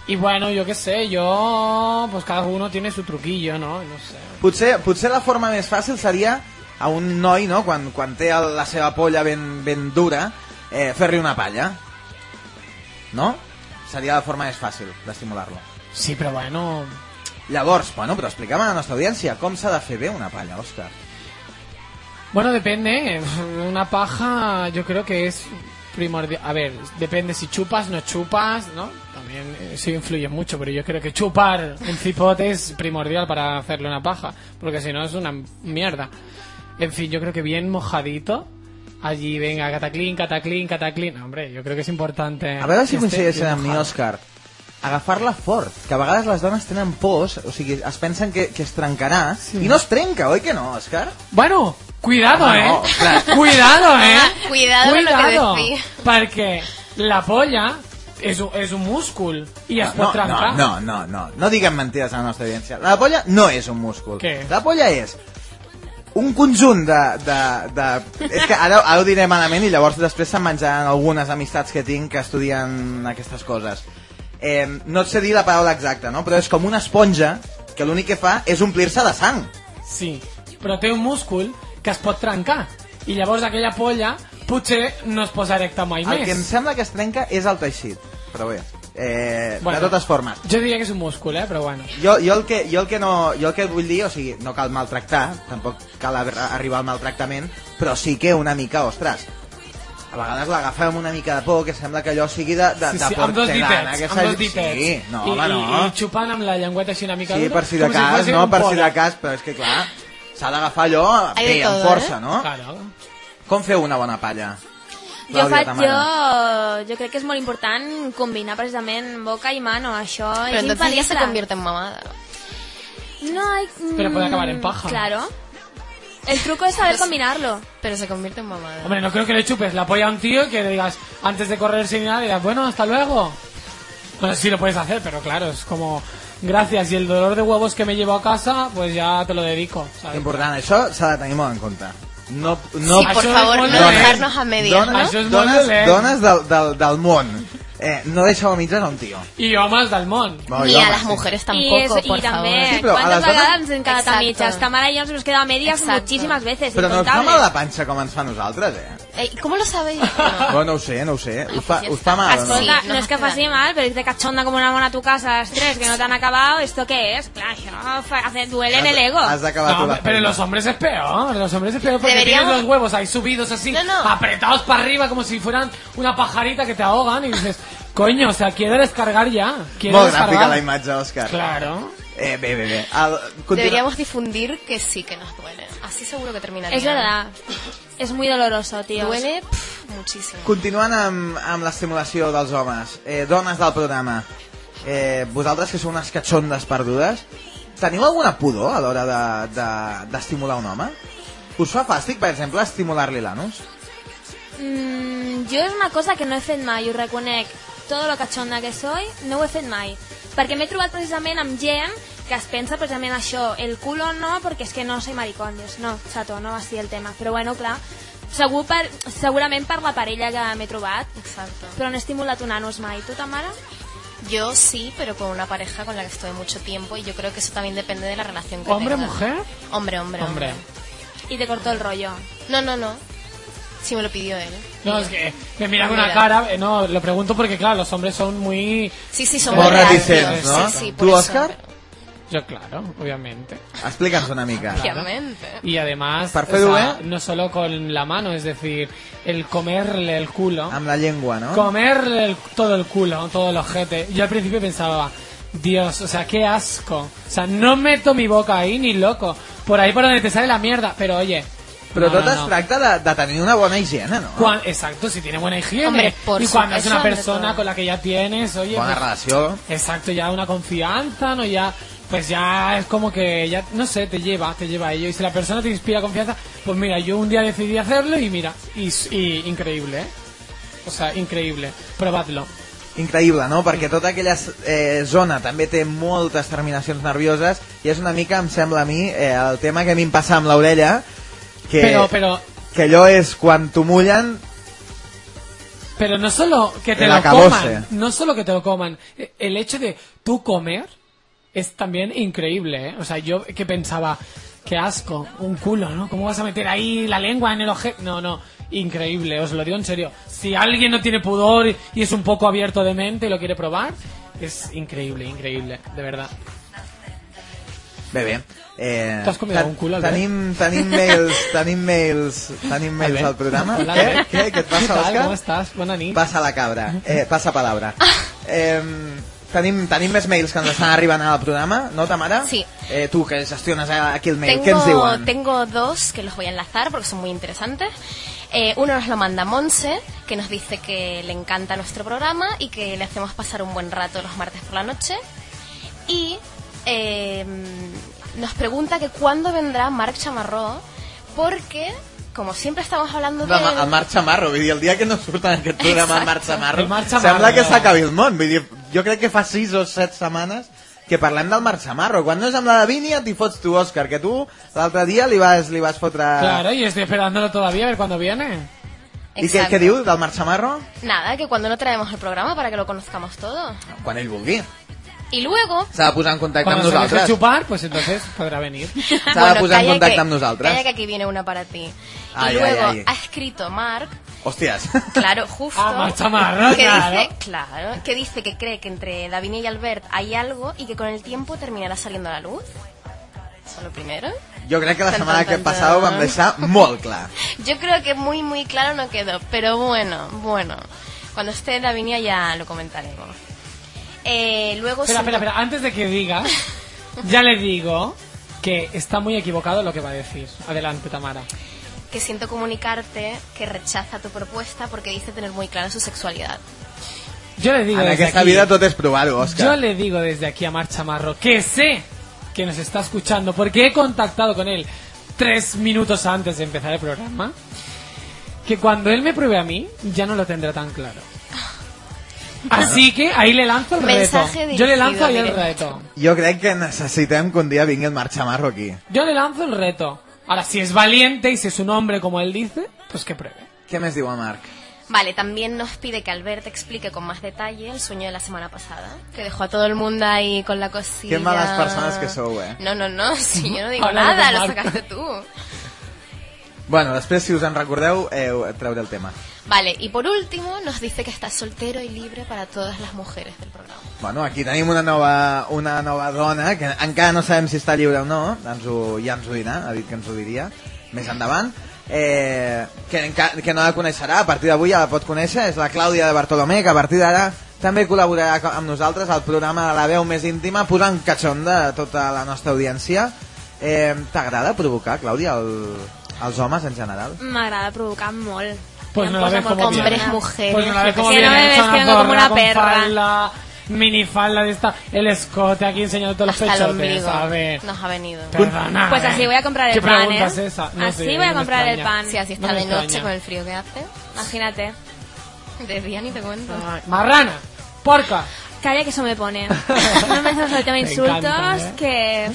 Y bueno, yo qué sé, yo... Pues cada uno tiene su truquillo, ¿no? No sé. Potser, potser la forma més fàcil seria a un noi, no? quan, quan té la seva polla ben, ben dura, eh, fer-li una palla. No? Seria la forma més fàcil d'estimular-lo. Sí, pero bueno... Llavors, bueno, però explica'm a la nostra audiència com s'ha de fer bé una palla, Òscar. Bueno, depende. Una paja yo creo que es primordial. A ver, depende si chupas, no chupas, ¿no? También eso influye mucho, pero yo creo que chupar un cipote es primordial para hacerle una paja, porque si no es una mierda. En fin, yo creo que bien mojadito. Allí, venga, cataclín, cataclín, cataclín. Hombre, yo creo que es importante. A veure si que coincideixen amb mi. Òscar. Agafar-la fort, que a vegades les dones tenen pors, o sigui, es pensen que, que es trencarà, i no es trenca, oi que no, Òscar? Bueno, cuidado, Home, eh. no, clar. <laughs> Cuidado, eh. Ah, cuidado lo que Cuidado, decís. Perquè la polla és, un- és un múscul i es pot No, trencar. no, no, no, no, no diguem mentides a la nostra audiència. La polla no és un múscul. Què? La polla és un conjunt de... de, de... És que ara, ara ho diré malament i llavors després se'n menjaran algunes amistats que tinc que estudien aquestes coses. Eh, no et sé dir la paraula exacta, no? però és com una esponja que l'únic que fa és omplir-se de sang. Sí, però té un múscul que es pot trencar. I llavors aquella polla potser no es posa erecta mai El més. que em sembla que es trenca és el teixit, però bé, eh, Bueno. de totes formes. Jo diria que és un múscul, eh? Però bueno. Jo, jo, el que, jo, el que no, jo el que vull dir, o sigui, no cal maltractar, tampoc cal ar- arribar al maltractament, però sí que una mica, ostres, a vegades l'agafa amb una mica de por, que sembla que allò sigui de, de, Sí, de sí, amb dos porcelana, ditets, que amb s'hagi- dos ditets. Sí, no, I, home, i, no. I xupant amb la llengüeta així una mica Sí, dura, per si de com cas, fossin no, per si de cas, però és que clar, s'ha d'agafar allò de bé, amb força, eh? no? Claro. Com feu una bona palla? Jo, faig, jo, jo crec que és molt important combinar precisament boca i mano, això Pero és entonces ella se infalible. convierte en mamada. No hay... Pero puede mm, acabar en paja. Claro. El truco es saber combinarlo. Pero se convierte en mamada. Hombre, no creo que le chupes la polla a un tío y que le digas, antes de correr sin nada, digas, bueno, hasta luego. Bueno, sí lo puedes hacer, pero claro, es como, gracias, y el dolor de huevos que me llevo a casa, pues ya te lo dedico, ¿sabes? Important, això s'ha de tenir molt en compte. No, no, sí, por Això favor, és no dejarnos a medias, dones, ¿no? Això és molt dones, dolent. dones del, del, del món. Eh, no deixeu a mitges a un tio. Y homes del món. No, Ni a sí. mujeres y, tampoco, es- y por también, Sí, pero a ¿cuántas las donas- vegades ens hem quedat a Exacto. mitges? Tamara i jo ens hem quedat a medias Exacto. muchísimas veces, Però no us fa mal la panxa com ens fa a nosaltres, eh? Favor. Ey, ¿Cómo lo sabéis? <laughs> No. No ho sé, no ho sé. Us fa, pues ya us fa está. mal no? Sí, no es que faci mal, pero irte cachonda como una mona a tu casa a las tres que no te han acabado, ¿esto qué es? Claro, això fa- hace, duele en el ego. Has d'acabar No, tu la pero feina. los hombres es peor, los hombres es peor porque Deberíamos- tienes los huevos ahí subidos así, No, no. apretados para arriba como si fueran una pajarita que te ahogan y dices, coño, o sea, quiero descargar ya, quiero Molt descargar. gràfica la imatge, Òscar. Claro. Eh, bé, bé, continua- Deberíamos difundir que sí que nos duele. Así seguro que terminaría. Es verdad. Es muy doloroso, tío. Duele pff, muchísimo. Continuant amb, amb l'estimulació dels homes, eh, dones del programa, eh, vosaltres que sou unes catxondes perdudes, teniu alguna pudor a l'hora d'estimular de, de, un home? Us fa fàstic, per exemple, estimular-li l'anus? Mm, jo és una cosa que no he fet mai, ho reconec. Todo lo cachonda que soy, no ho he fet mai. Perquè m'he trobat precisament amb gent que es pensa precisament això, el culo no, perquè és que no soy maricón. Dius, no, chato, no va ser el tema. Però bueno, clar, segur per, segurament per la parella que m'he trobat, Exacto. però no he estimulat un anus mai. Tu, Tamara? Yo sí, pero con una pareja con la que estuve mucho tiempo y yo creo que eso también depende de la relación que ¿Hombre, tenga. mujer? Hombre, hombre, Hombre. hombre. Y te cortó el rollo. No, no, no. Si me lo pidió él. No, es que me mira con una cara, eh, no, lo pregunto porque claro, los hombres son muy... Sí, sí, son muy reticents, reacios. no? Sí, sí, eso? Yo, claro, obviamente. Explica'ns una mica. Obviamente. Y además, Per o fer-ho sea, bé- no solo con la mano, es decir, el comerle el culo, Amb la llengua, no? comerle el- todo el culo, todo el ojete. Yo al principio pensaba, Dios, o sea, qué asco. O sea, no meto mi boca ahí ni loco. Por ahí por donde te sale la mierda. Pero oye... Però no, tot no, es no. tracta de, de tenir una bona higiene, no? Cuan- exacto, si tiene buena higiene. Hombre, por y cuando es una persona con la que ya tienes, oye, Bona pues, relació. Exacto, ya una confianza, ¿no? Ya, pues ya es como que ya, no sé, te lleva, te lleva a ello. Y si la persona te inspira confianza, pues mira, yo un día decidí hacerlo y mira, y, y increíble, ¿eh? O sea, increíble. Probadlo. Increïble, no? Perquè tota aquella eh, zona també té moltes terminacions nervioses i és una mica, em sembla a mi, eh, el tema que a mi em passa amb l'orella, que, Pero, pero, que allò és quan t'ho mullen pero no solo que te lo coman, no solo que te lo coman, el hecho de tú comer es también increíble, ¿eh? O sea, yo que pensaba, qué asco, un culo, ¿no? ¿Cómo vas a meter ahí la lengua en el oje? No, no, increíble, os lo digo en serio. Si alguien no tiene pudor y- es un poco abierto de mente y lo quiere probar, es increíble, increíble, de verdad. Bé, bé. Eh, T'has ten- un cul, Albert? tenim, tenim mails, tenim mails, tenim mails Albert. al programa. Hola, Què? Albert. Què? Què et passa? Òscar? Com estàs? Bona nit. Passa la cabra. Eh, passa palabra. Eh, tenim, tenim més mails que ens estan arribant al programa, no, Tamara? Sí. Eh, tu, que gestiones aquí el mail, Tengo, què ens diuen? tengo dos que los voy a enlazar porque son muy interesantes. Eh, uno nos lo manda Monse, que nos dice que le encanta nuestro programa y que le hacemos pasar un buen rato los martes por la noche. Y eh, nos pregunta que cuándo vendrá Marc Chamarró, porque, como siempre estamos hablando de... El Marc Chamarro, vull dir, el dia que no surt en aquest programa el Marc Chamarro, El Marc Chamarro. sembla que s'acabi el món. Vull dir, jo crec que fa 6 o 7 setmanes que parlem del Marc Chamarro. Quan no és amb la Davinia, t'hi fots tu, Òscar, que tu l'altre dia li vas, li vas fotre... Claro, y estoy esperándolo todavía a ver cuándo viene. I què, Exacto. què diu del Marc Chamarro? Nada, que cuando no traemos el programa para que lo conozcamos todo. Quan ell vulgui. Y luego... S'ha de posar en contacte amb Cuando nosaltres. chupar, pues entonces podrá venir. <laughs> S'ha de posar en calla contacte que- amb nosaltres. Calla que aquí viene una para ti. Ay, y luego ay, ha escrito Marc Hòsties. Claro, <laughs> justo. Ah, Marc Chamarro, que claro. Dice, claro. Que dice que cree que entre Davinia y Albert hay algo y que con el tiempo terminará saliendo a la luz. Eso es lo primero. Jo crec que la Tan, setmana tan, que tan, passada ho vam tan. deixar molt clar. <laughs> Yo creo que muy, muy claro no quedó. Pero bueno, bueno. Cuando esté Davinia ya lo comentaremos. Eh, luego... Espera, espera, espera, antes de que digas, <laughs> ya le digo que está muy equivocado lo que va a decir. Adelante, Tamara. Que siento comunicarte que rechaza tu propuesta porque dice tener muy clara su sexualidad. Yo le digo desde aquesta aquí, vida tot és provar-ho, Òscar. yo le digo desde aquí a Mar Chamarro que sé que nos está escuchando porque he contactado con él tres minutos antes de empezar el programa. Que cuando él me pruebe a mí, ya no lo tendrá tan claro. Así que ahí le lanzo el reto. Mensaje Yo le lanzo ahí el reto. Jo crec que necessitem que un dia vingui el Marc Chamarro aquí. Yo le lanzo el reto. Ahora, si es valiente y si es un hombre como él dice, pues que pruebe. Què més diu el Marc? Vale, también nos pide que Albert explique con más detalle el sueño de la semana pasada, que dejó a todo el mundo ahí con la cosilla. Qué malas personas que sou, eh. No, no, no, <laughs> si yo no digo nada, lo Marc. sacaste tú. Bueno, després, si us en recordeu, eh, treure el tema. Vale, y por último nos dice que está soltero y libre para todas las mujeres del programa. Bueno, aquí tenim una nova, una nova dona, que encara no sabem si està lliure o no, ens ho, ja ens ho dirà, ha dit que ens ho diria, més endavant, eh, que, que no la coneixerà, a partir d'avui ja la pot conèixer, és la Clàudia de Bartolomé, que a partir d'ara també col·laborarà co- amb nosaltres al programa de la veu més íntima, posant catxonda a tota la nostra audiència. Eh, T'agrada provocar, Clàudia, el, els homes en general? M'agrada provocar molt. Pues Em no la ves como Hombres, mujeres. Pues no la ves como Que viene no me vestido como una con perra. falda, minifalda de esta, el escote aquí enseñando todos los Hasta el pechotes, ombligo a ver. nos ha venido. Perdona, Pues así voy a comprar el ¿Qué pan, pregunta ¿eh? es esa? No así sé, voy no a comprar el pan. Sí, así está No de noche extraña. con el frío que hace. Imagínate. De día ni te cuento. Ay, Marrana, porca. Calla que eso me pone. <laughs> No me haces el tema insultos, encanta, eh? que...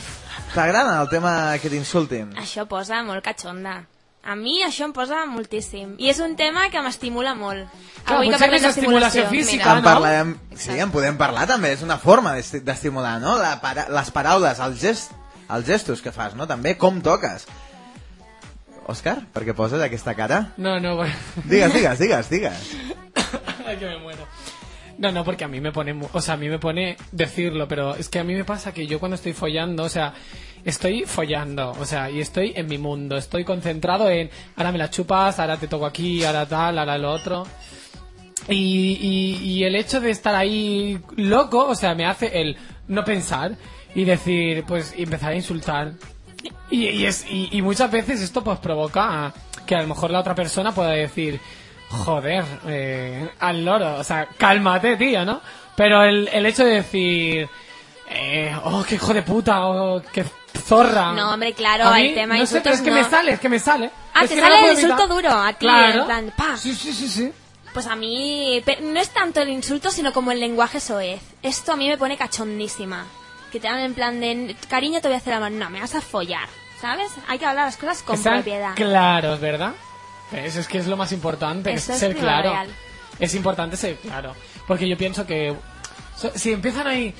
T'agrada el tema que t'insultin? Això posa molt catxonda. A mi això em posa moltíssim. I és un tema que m'estimula molt. Clar, Avui que potser parlem d'estimulació. física, En no? parlem, sí, en podem parlar també, és una forma d'esti- d'estimular, no? La para, les paraules, els, gest, els gestos que fas, no? També com toques. Òscar, per què poses aquesta cara? No, no, bueno. Digues, digues, digues, digues. <coughs> Ay, que me muero. No, no, porque a mí me pone, o sea, a mí me pone decirlo, pero es que a mí me pasa que yo cuando estoy follando, o sea, estoy follando, o sea, y estoy en mi mundo, estoy concentrado en, ahora me la chupas, ahora te toco aquí, ahora tal, ahora lo otro. Y, y, y el hecho de estar ahí loco, o sea, me hace el no pensar y decir, pues, empezar a insultar. Y, y es, y muchas veces esto pues provoca que a lo mejor la otra persona pueda decir, joder, eh, al loro, o sea, cálmate, tío, ¿no? Pero el, el hecho de decir, eh, oh, qué hijo de puta, oh, qué zorra. No, hombre, claro, el tema no sé, pero es que me sale, es que me sale. Ah, Es te que sale el insulto evitar. duro a ti, Claro. en plan, pa. Sí, sí, sí, sí. Pues a mí no es tanto el insulto, sino como el lenguaje soez. Esto a mí me pone cachondísima. Que te dan en plan de, cariño, te voy a hacer la mano. No, me vas a follar. ¿Sabes? Hay que hablar las cosas con propiedad. claros, ¿verdad? Eso es que es lo más importante, Eso es ser claro. primordial. Es importante ser claro. Porque yo pienso que si empiezan ahí...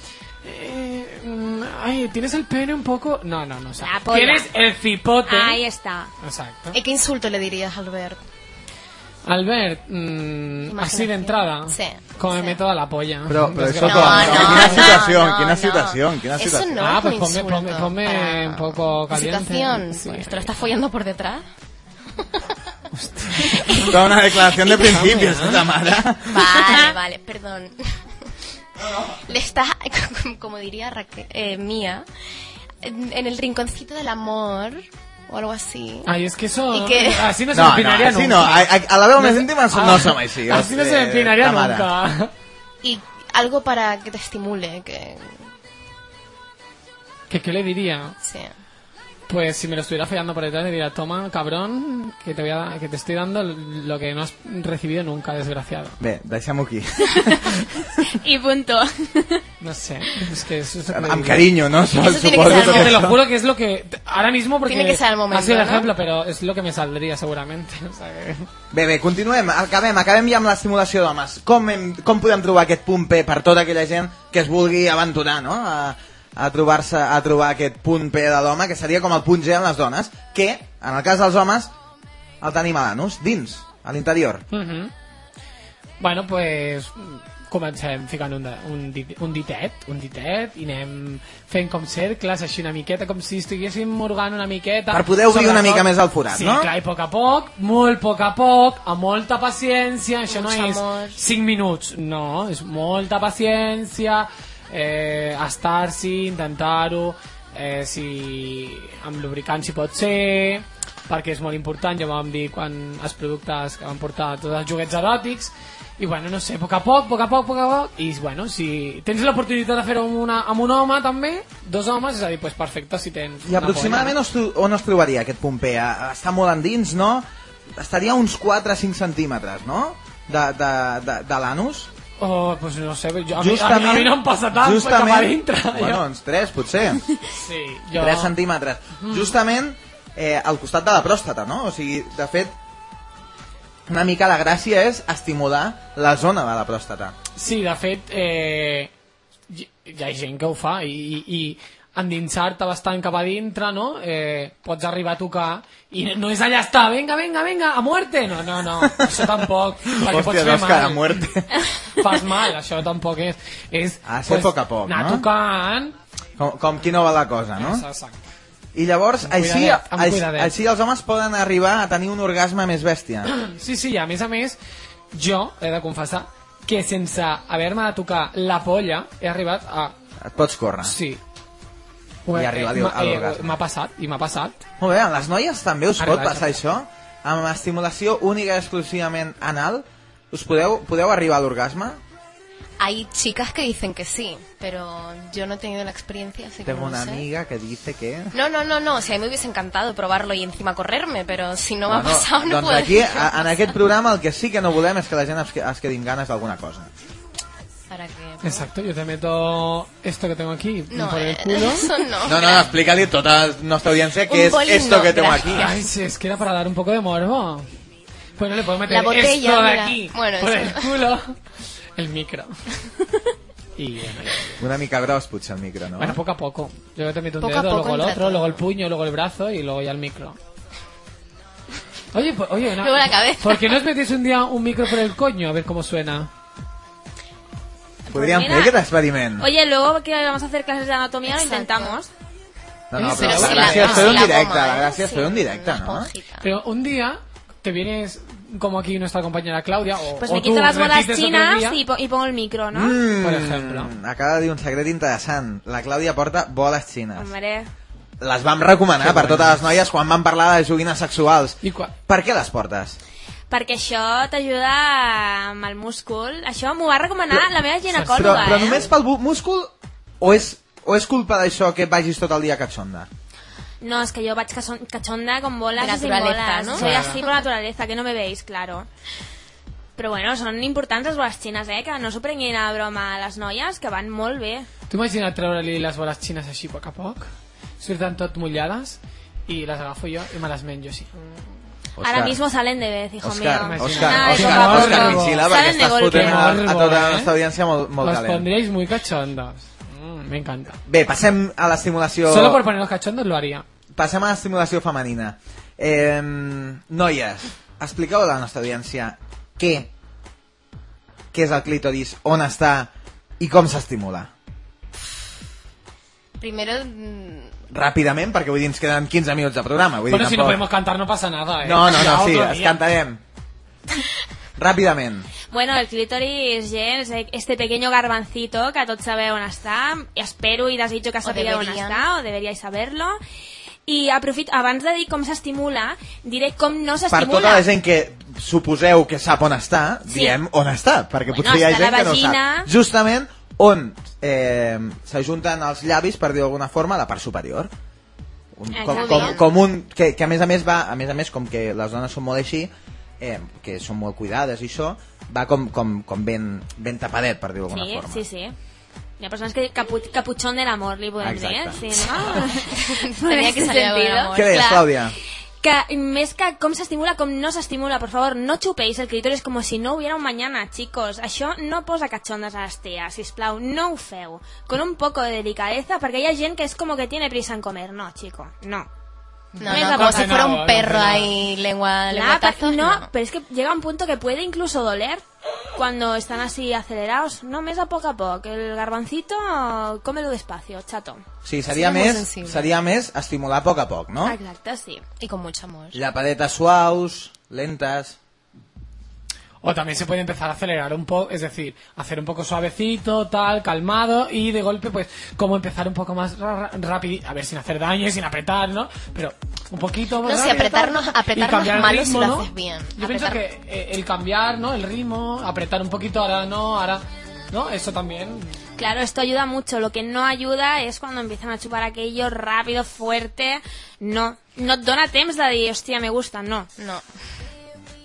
eh, mm, ay, ¿tienes el pene un poco? No, no, no. o sea, tienes el cipote. Ahí está. Exacto. ¿Y qué insulto le dirías, Albert? Albert, mm, Imaginación. así de entrada, Sí, cómeme sí. toda la polla. Això Desgraciado. com? No, no, quina no, situació? no, no. situació? Quina Eso situació? no Ah, es pues un ponme- insulto ponme- ponme para- un poco caliente. Situación, Sí. pues, te lo estás follando por detrás. <laughs> Toda una declaración de principios, esta mare. Vale, <laughs> vale, perdón. Le estás, <laughs> como diría Raquel, eh, Mía, en, el rinconcito del amor o algo así. Ay, es que eso... ¿Y qué? <laughs> Así no se No, me no, empinaría així nunca. no. A, a, a la més sé- íntima Ah, no som així. Así no se me eh, empinaría Tamara. nunca. Y algo para que te estimule, que ¿Que qué le diría? sí. Pues si me lo estuviera fallando por detrás le diría, toma, cabrón, que te, voy a, que te estoy dando lo que no has recibido nunca, desgraciado. Bé, deixem-ho aquí. Y punto. No sé, es que eso es... Amb carinyo, no? Sol, Eso tiene que suposo ser Que <laughs> te lo juro que es lo que... Ahora mismo porque... Tiene que ser el momento, Ha sido el ¿no? ejemplo, pero es lo que me saldría seguramente. <laughs> O sea que... Bé, bé, continuem, acabem, acabem ja amb l'estimulació d'homes. Com, hem, com podem trobar aquest punt P per tota aquella gent que es vulgui aventurar, no?, a, a trobar-se, a trobar aquest punt P de l'home, que seria com el punt G en les dones, que, en el cas dels homes, el tenim a l'anus, dins, a l'interior. Mhm. Bueno, pues comencem ficant un, de, un, dit, un ditet, un ditet, i anem fent com cercles, així una miqueta, com si estiguéssim morgant una miqueta. Per poder obrir una mica més el forat, sí, no? clar, i a poc a poc, molt a poc a poc, amb molta paciència, això no Mucho és amor. 5 minuts, no, és molta paciència, eh, estar-s'hi, intentar-ho, eh, si amb lubricant si pot ser, perquè és molt important, ja ho vam dir quan els productes que van portar tots els joguets eròtics, i bueno, no sé, a poc a poc, a poc a poc, a poc a poc, i bueno, si tens l'oportunitat de fer-ho amb, una, amb un home també, dos homes, és a dir, pues perfecte si tens I aproximadament tro- on es trobaria aquest punt P? A- Està molt endins, no? Estaria uns 4-5 centímetres, no? De, de, de, de l'anus? Oh, pues no sé, jo, a, a, mi, a mi no em passa tant cap a dintre. Bueno, uns 3, potser. <laughs> Sí, jo... 3 centímetres. Justament eh, al costat de la pròstata, no? O sigui, de fet, una mica la gràcia és estimular la zona de la pròstata. Sí, de fet, eh, hi, hi ha gent que ho fa i, i, i endinsar-te bastant cap a dintre, no? Eh, pots arribar a tocar i no és allà estar, venga, venga, venga, a muerte! No, no, no, això tampoc, perquè pots Hòstia, fer Òscar, a mal. muerte. <laughs> Fas mal, això tampoc és... és Ha de ser a poc a poc, anar no? tocant... Com, com qui no va la cosa, no? Exacte. I llavors, així, així, així els homes poden arribar a tenir un orgasme més bèstia. <clears throat> Sí, sí, a més a més, jo he de confessar que sense haver-me de tocar la polla he arribat a... Et pots córrer. Sí. I arribar a m'ha- a l'orgasme. M'ha passat, i m'ha passat. Molt bé, a les noies també us pot passar això? Amb estimulació única i exclusivament anal, us podeu, podeu arribar a l'orgasme? Hay chicas que dicen que sí, pero yo no he tenido la experiencia, así que Tengo no lo una sé. amiga que dice que... No, no, no, no, o sea, a mí me hubiese encantado probarlo y encima correrme, pero si no me ha Bueno, pasado no doncs puedo aquí, decir a, en aquest programa, el que sí que no volem és que la gent es, que- es quedi amb ganes d'alguna cosa. Para que... Exacto, yo te meto esto que tengo aquí No, por el eh, culo. <laughs> eso no. No, no, no, explica-li a la nostra audiència què Un és bolín esto no, que tengo gracias. aquí. Ay, sí, es que era para dar un poco de morbo. Pues no le puedo meter La botella, esto de mira. aquí Bueno, por eso el culo. <laughs> El micro. <laughs> Y bueno, ya. Una mica gros, potser, el micro, no? Bueno, poco a poco. Yo te meto un Poco dedo, luego el otro, todo. luego el puño, luego el brazo y luego ya el micro. Oye, pues, oye, una- la cabeza. ¿por qué no os metéis un día un micro por el coño a ver cómo suena? Podríem Pues fer mira. aquest experiment. Oye, luego que vamos a hacer clases de anatomía lo Exacto. intentamos. No, no, Pero però sí, la és fer un goma, la és fer un una no? Pero un día te vienes como aquí nuestra compañera Claudia o, Pues o me tú quito las bolas chinas y, po- y pongo el micro, ¿no? Mm, Per exemple. Acaba de un secret interessant. La Clàudia porta boles xines. Hombre, Les vam recomanar Que per totes bones. les noies quan vam parlar de joguines sexuals. I quan? Per què les portes? Perquè això t'ajuda amb el múscul. Això m'ho va recomanar la meva Però, ginecòloga, però eh? només pel múscul o és, o és culpa d'això que vagis tot el dia cachonda? No, es que yo vaig cason- cachonda con bolas De y sin bolas. ¿no? Soy Claro. así por naturaleza, que no me veis, claro. Però bueno, són importants les boles xines, eh? Que no s'ho prenguin a broma a les noies, que van molt bé. Tu imagina't treure-li les boles xines així a poc a poc, surten tot mullades i les agafo jo i me les menjo així. Ahora mismo salen de vez, hijo Òscar, mío. Òscar, Nada de Òscar, poco a poco. Òscar, vigila perquè estàs golpe. fotent a, a tota la ¿eh? nostra audiència molt, molt Os calent. pondríais muy cachondos. Mm, me encanta. Bé, passem a l'estimulació... Solo por ponerlos cachondos lo haría. Passem a l'estimulació femenina. Eh, noies, expliqueu a la nostra audiència què, què és el clítoris, on està i com s'estimula. Primero, mm, Ràpidament, perquè vull dir, ens queden 15 minuts de programa. Vull Bueno, dir, si no tampoc- podemos cantar no pasa nada, ¿eh? No, no, no, sí, es cantarem. Ràpidament. Bueno, el clítoris és este pequeño garbancito que tots sabeu on està. Espero i desitjo que sapigueu on està, o deberíais saberlo. I aprofito, abans de dir com s'estimula, diré com no Per s'estimula. tota la gent que suposeu que sap on està, Sí. diem on està, perquè Bueno, potser hi ha gent que no sap. Justament on eh, s'ajunten els llavis, per dir d'alguna forma, la part superior. Un, com, com, com un, que, que a més a més va, a més a més, com que les dones són molt així, eh, que són molt cuidades i això, va com, com, com ben, ben tapadet, per dir-ho d'alguna Sí, forma. sí, sí. Hi ha persones que capu capuchón del amor, li podem Exacte. dir, sí, no? <laughs> Tenia que del sentido. Què deies, Clar. Clàudia? Que més que com s'estimula, com no s'estimula, por favor, no chupéis el clítoris como si no hubiera un mañana, chicos. Això no posa cachondes a les ties, sisplau, no ho feu. Con un poco de delicadeza, perquè hi ha gent que és como que tiene prisa en comer. No, chico, no. No, no, la como si fuera No, un no, perro no. ahí, lengua, Claro, lengüetazos, no, no. pero es que llega un punto que puede incluso doler cuando están así acelerados. No, més a poc a poc. El garbancito, cómelo despacio, chato. Sí, seria, Sí, més, sensible. seria més estimular a poc a poc, no? Exacte, sí. Y con mucho amor. Llapadetes suaus, lentes... O también se puede empezar a acelerar un poco, es decir, hacer un poco suavecito, tal, calmado, y de golpe, pues, como empezar un poco más rápido, a ver, sin hacer daño y sin apretar, ¿no? Pero un poquito No, más sí, rápido, apretarnos- tal, y apretarnos el malo si lo ¿no? haces bien. Yo pienso que eh, el cambiar, ¿no? El ritmo, apretar un poquito, ahora no, ahora, ¿no? Eso también. Claro, esto ayuda mucho. Lo que no ayuda es cuando empiezan a chupar aquello rápido, fuerte. No. No dona temps de dir, hòstia, me gusta. No. No.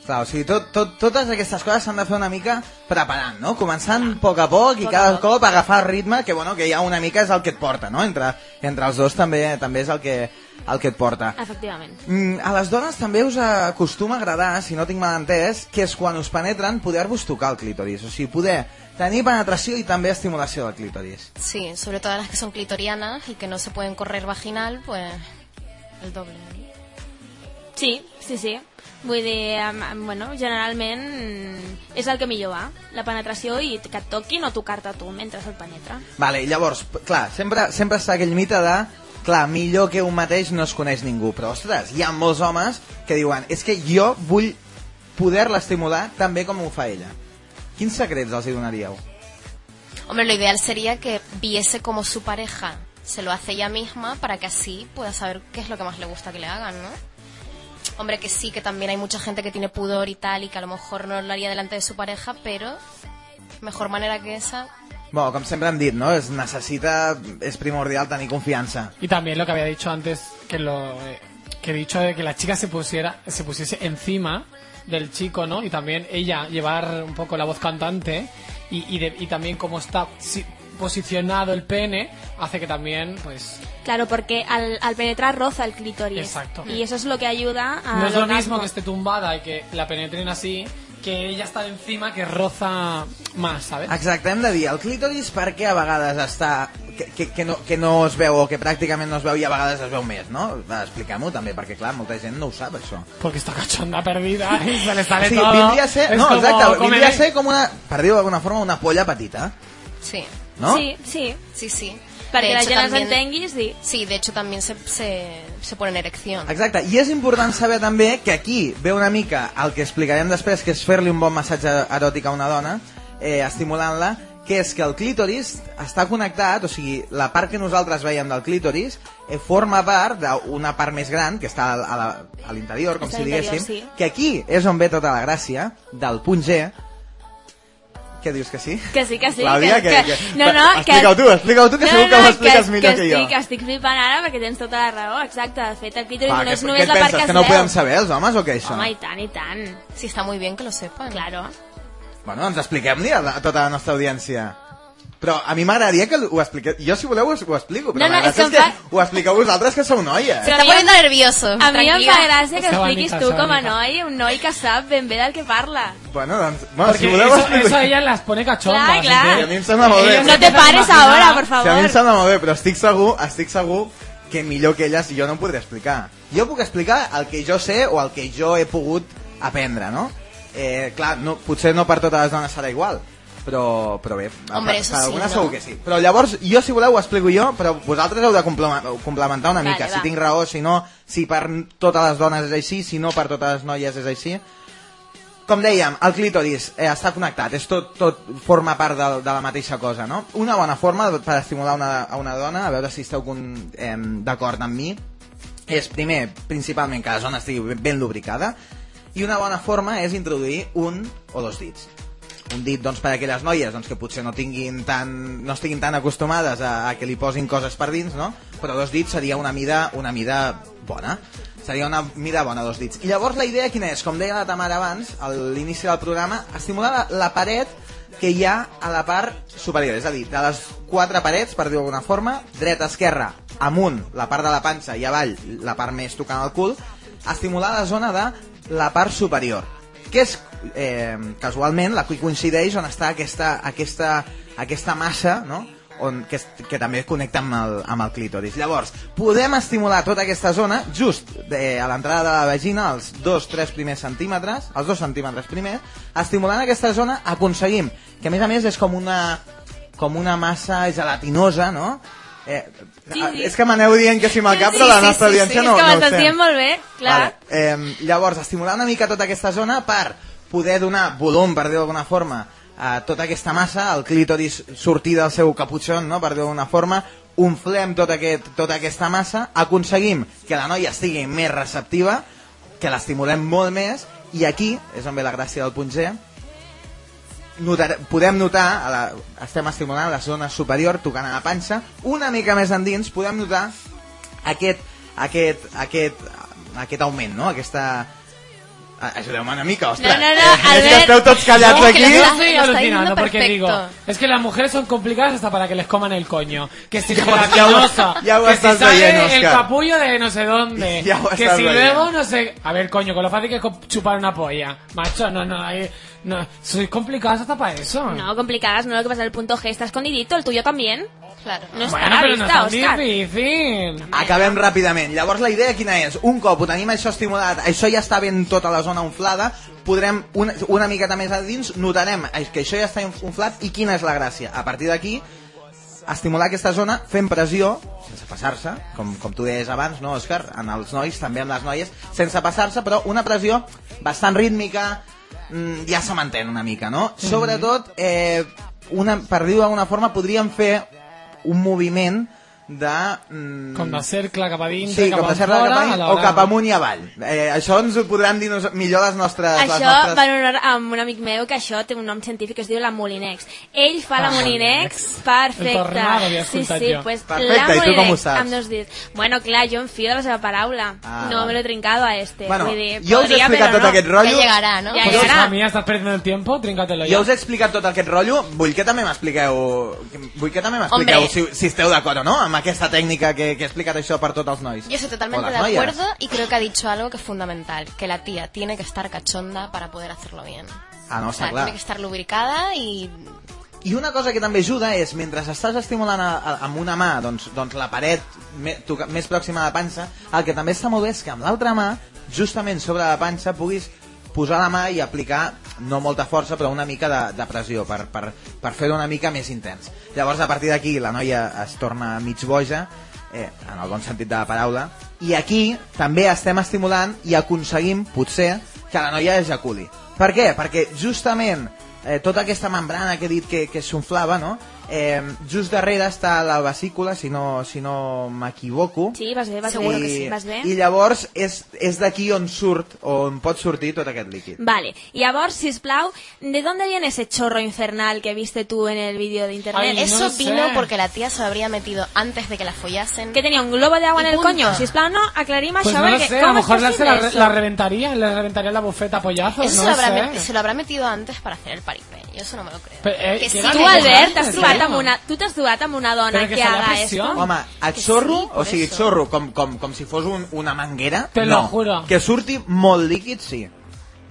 Clar, o sigui, tot, tot, totes aquestes coses s'han de fer una mica preparant, no? Començant a poc a poc i cada cop agafar el ritme, que bueno, que ja una mica és el que et porta, no? Entre, entre els dos també també és el que, el que et porta. Efectivament. Mm, a les dones també us acostuma a agradar, si no tinc mal entès, que és quan us penetren poder-vos tocar el clítoris, o sigui, poder tenir penetració i també estimulació del clítoris. Sí, sobre todo las que son clitorianas y que no se pueden correr vaginal, pues el doble. Sí, sí, sí. Vull dir, bueno, generalment és el que millor va. La penetració i que et toquin o tocar-te a tu mentre se't penetra. Vale, i llavors, clar, sempre, sempre està aquell mite de clar, millor que un mateix no es coneix ningú, però ostres, hi ha molts homes que diuen, és que jo vull poder-la estimular tan bé com ho fa ella. Quins secrets els hi donaríeu? Hombre, lo ideal sería que viese como su pareja se lo hace ella misma para que así pueda saber qué es lo que más le gusta que le hagan, ¿no? Hombre, que sí, que también hay mucha gente que tiene pudor y tal y que a lo mejor no lo haría delante de su pareja, pero mejor manera que esa. Bueno, com sempre hem dit, no? Es necessita, és primordial tenir confiança. Y también lo que había dicho antes, que lo eh, que he dicho de que la chica se pusiera, se pusiese encima del chico, ¿no? Y también ella llevar un poco la voz cantante y, y, de- y también cómo está si- posicionado el pene hace que también, pues, Claro, porque al, al penetrar roza el clítoris. Exacto. Y eso es lo que ayuda a no es lo mismo que esté tumbada y que la penetren así, que ella está encima que roza más, ¿sabes? Exacte, hem de dir, el clítoris per què a vegades està... Que, que, que, no, que no es veu o que pràcticament no es veu i a vegades es veu més, no? Va, Expliquem-ho també, perquè clar, molta gent no ho sap, això. Porque está cachonda perdida <laughs> y se le sale Sí, todo. vindria a ser, no, como exacte, vindria a ser com una, per dir-ho d'alguna forma, una polla petita, Sí, no? Sí, sí. sí, sí. Perquè De la gent els también- entenguis i... Sí, de hecho también se, se, se pone en erección. Exacte, i és important saber també que aquí ve una mica el que explicarem després, que és fer-li un bon massatge eròtic a una dona, eh, estimulant-la, que és que el clítoris està connectat, o sigui, la part que nosaltres veiem del clítoris eh, forma part d'una part més gran, que està a l'interior, com Està si diguéssim, sí. que aquí és on ve tota la gràcia del punt G. Què dius que sí? Que sí, que sí. Clàudia, que, que- que, que- no, no, que... explica-ho tu, explica-ho tu, que segur que ho expliques millor que jo. estic, estic flipant ara perquè tens tota la raó, exacte. De fet, el clítoris Va, no és només la part que que es no ho veu. podem saber els homes o què això? Home, i tant, i tant. Sí, está muy bien que lo sepan. Claro. Bueno, doncs expliquem-li a, a tota la nostra audiència. Però a mi m'agradaria que ho expliqueu. Jo, si voleu, us ho explico. Però No, no, és que que ho expliqueu vosaltres, que sou noies. Se Però está a mi em- poniendo nervioso. A mi em fa gràcia que expliquis tu com a noi, un noi que sap ben bé del que parla. Bueno, doncs, bueno, Porque si voleu, eso, explico. eso a ellas las pone cachondas. Clar, clar. Sí, a mi em sembla molt bé. No te pares ahora, por Si a mi em favor. sembla molt bé, però estic segur, estic segur que millor que elles jo no em podré explicar. Jo puc explicar el que jo sé o el que jo he pogut aprendre, no? Eh, clar, no, potser no per totes les dones serà igual, però, però bé, Hombre, per, per sí, algunes no? segur que sí. Però llavors, jo si voleu ho explico jo, però vosaltres heu de complementar una Vale, mica, si va. tinc raó, si no, si per totes les dones és així, si no per totes les noies és així. Com dèiem, el clítoris eh, està connectat, és tot, tot forma part de, de la mateixa cosa, no? Una bona forma per estimular una, a una dona, a veure si esteu em, d'acord amb mi, és primer, principalment, que la zona estigui ben- ben lubricada, i una bona forma és introduir un o dos dits. Un dit doncs, per a aquelles noies doncs, que potser no, tinguin tan, no estiguin tan acostumades a, a que li posin coses per dins, no? però dos dits seria una mida, una mida bona. Seria una mida bona, dos dits. I llavors la idea quina és? Com deia la Tamara abans, a l'inici del programa, estimular la, la paret que hi ha a la part superior, és a dir, de les quatre parets, per dir-ho d'alguna forma, dreta, esquerra, amunt, la part de la panxa, i avall, la part més tocant el cul, estimular la zona de la part superior, que és, eh, casualment, la que coincideix on està aquesta, aquesta, aquesta massa, no?, on, que, que també connecta amb el, amb el clítoris. Llavors, podem estimular tota aquesta zona just de, a l'entrada de la vagina, els 2-3 primers centímetres, els 2 centímetres primers, estimulant aquesta zona aconseguim, que a més a més és com una, com una massa gelatinosa, no? Eh, Sí, sí. És que m'aneu dient que si me'l cap, però la nostra audiència és no, que no ho sent. dient molt bé, clar. Vale. Eh, llavors, estimular una mica tota aquesta zona per poder donar volum, per dir-ho d'alguna forma, a tota aquesta massa, el clítoris sortir del seu caputxon, no? per dir-ho d'alguna forma, umflem tot aquest, tota aquesta massa, aconseguim que la noia estigui més receptiva, que l'estimulem molt més, i aquí és on ve la gràcia del punt G, notar, podem notar, a la, estem estimulant la zona superior, tocant a la panxa, una mica més endins podem notar aquest, aquest, aquest, aquest augment, no? Aquesta... Ajudeu-me una mica, ostres. No, no, <laughs> no, que Albert. esteu tots callats No, aquí. Yo estoy lo está alucinando porque perfecto. digo, es que las mujeres son complicadas hasta para que les coman el coño. Que si gelatinosa, <laughs> ya lo que si estás sale el Oscar. capullo de no sé dónde, <laughs> Ya lo que estás si luego no sé... A ver, coño, con lo fácil que es co- chupar una polla. Macho, no, no, ahí- no, sois complicadas hasta para eso. No, complicadas, no lo que pasa, el punto G está escondidito, el tuyo también. Claro. No está bueno, pero no tan difícil. Acabem ràpidament. Llavors la idea quina és? Un cop ho tenim això estimulat, això ja està ben tota la zona inflada, podrem una, una miqueta més a dins, notarem que això ja està inflat i quina és la gràcia. A partir d'aquí, estimular aquesta zona fent pressió, sense passar-se, com, com tu deies abans, no, Òscar? En els nois, també en les noies, sense passar-se, però una pressió bastant rítmica, mm, ja se m'entén una mica, no? Sobretot, eh, una, per dir-ho d'alguna forma, podríem fer un moviment de... Mm, Com de cercle cap a dintre, Sí, cap com de a ser cap fora, a dins o cap amunt i avall. Eh, això ens ho podran dir nos, millor les nostres... les Això nostres... va en honor a un amic meu que això té un nom científic que es diu la Molinex. Ell fa la Ah, Molinex El perfecta. tornado havia sí, sí, jo. pues Perfecte, la i tu com ho Molinex saps? amb dos dits. Bueno, clar, jo em fio de la seva paraula. Ah, no me lo he trincado a este. Bueno, Vull dir, jo us he podria, explicat tot no. aquest rotllo. Ya llegará, ¿no? Llegará. hija mía, estás perdiendo el tiempo, tríncatelo ya. Jo us he explicat tot aquest rotllo, vull que també m'expliqueu vull que també m'expliqueu si, si esteu d'acord o no amb aquesta tècnica que, que he explicat això per tots els nois. Yo estoy totalmente de noies. acuerdo y creo que ha dicho algo que es fundamental, que la tía tiene que estar cachonda para poder hacerlo bien. Ah, no, O està sea, clar. tiene que estar lubricada y I una cosa que també ajuda és, mentre estàs estimulant a, a, amb una mà doncs, doncs la paret me, toca, més pròxima a la panxa, el que també està molt bé és que amb l'altra mà, justament sobre la panxa, puguis posar la mà i aplicar, no molta força, però una mica de, de pressió, per, per, per fer-ho una mica més intens. Llavors, a partir d'aquí, la noia es torna mig boja, eh, en el bon sentit de la paraula, i aquí també estem estimulant i aconseguim, potser, que la noia ejaculi. Per què? Perquè justament eh, tota aquesta membrana que he dit que, que s'unflava, no? Eh, just darrere està la vesícula, si no, si no m'equivoco. Sí, vas bé, vas Seguro bé. que sí. Vas bé? I llavors és, és d'aquí on surt, on pot sortir tot aquest líquid. Vale, y llavors, sisplau, ¿de dónde viene ese chorro infernal que viste tú en el vídeo de internet? Ay, no eso sé. vino porque la tía se lo habría metido antes de que la follasen. Que tenía un globo de agua Y en el punto. coño. Sisplau, no, aclarim Pues això, no lo sé, a lo mejor la, se la, la reventaría, le reventaría la bufeta a pollazos, Eso no se, lo habrá sé. met- se lo habrá metido antes para hacer el paripé. Yo eso no me lo creo. Pero, eh, que sí, como Albert, trobat, sí. amb una, tu t'has trobat amb una dona Però que, haga esto? Home, a Que xorro, sí, o sigui, xorro, com, com, com si fos un, una manguera, Te no. lo juro. Que surti molt líquid, sí.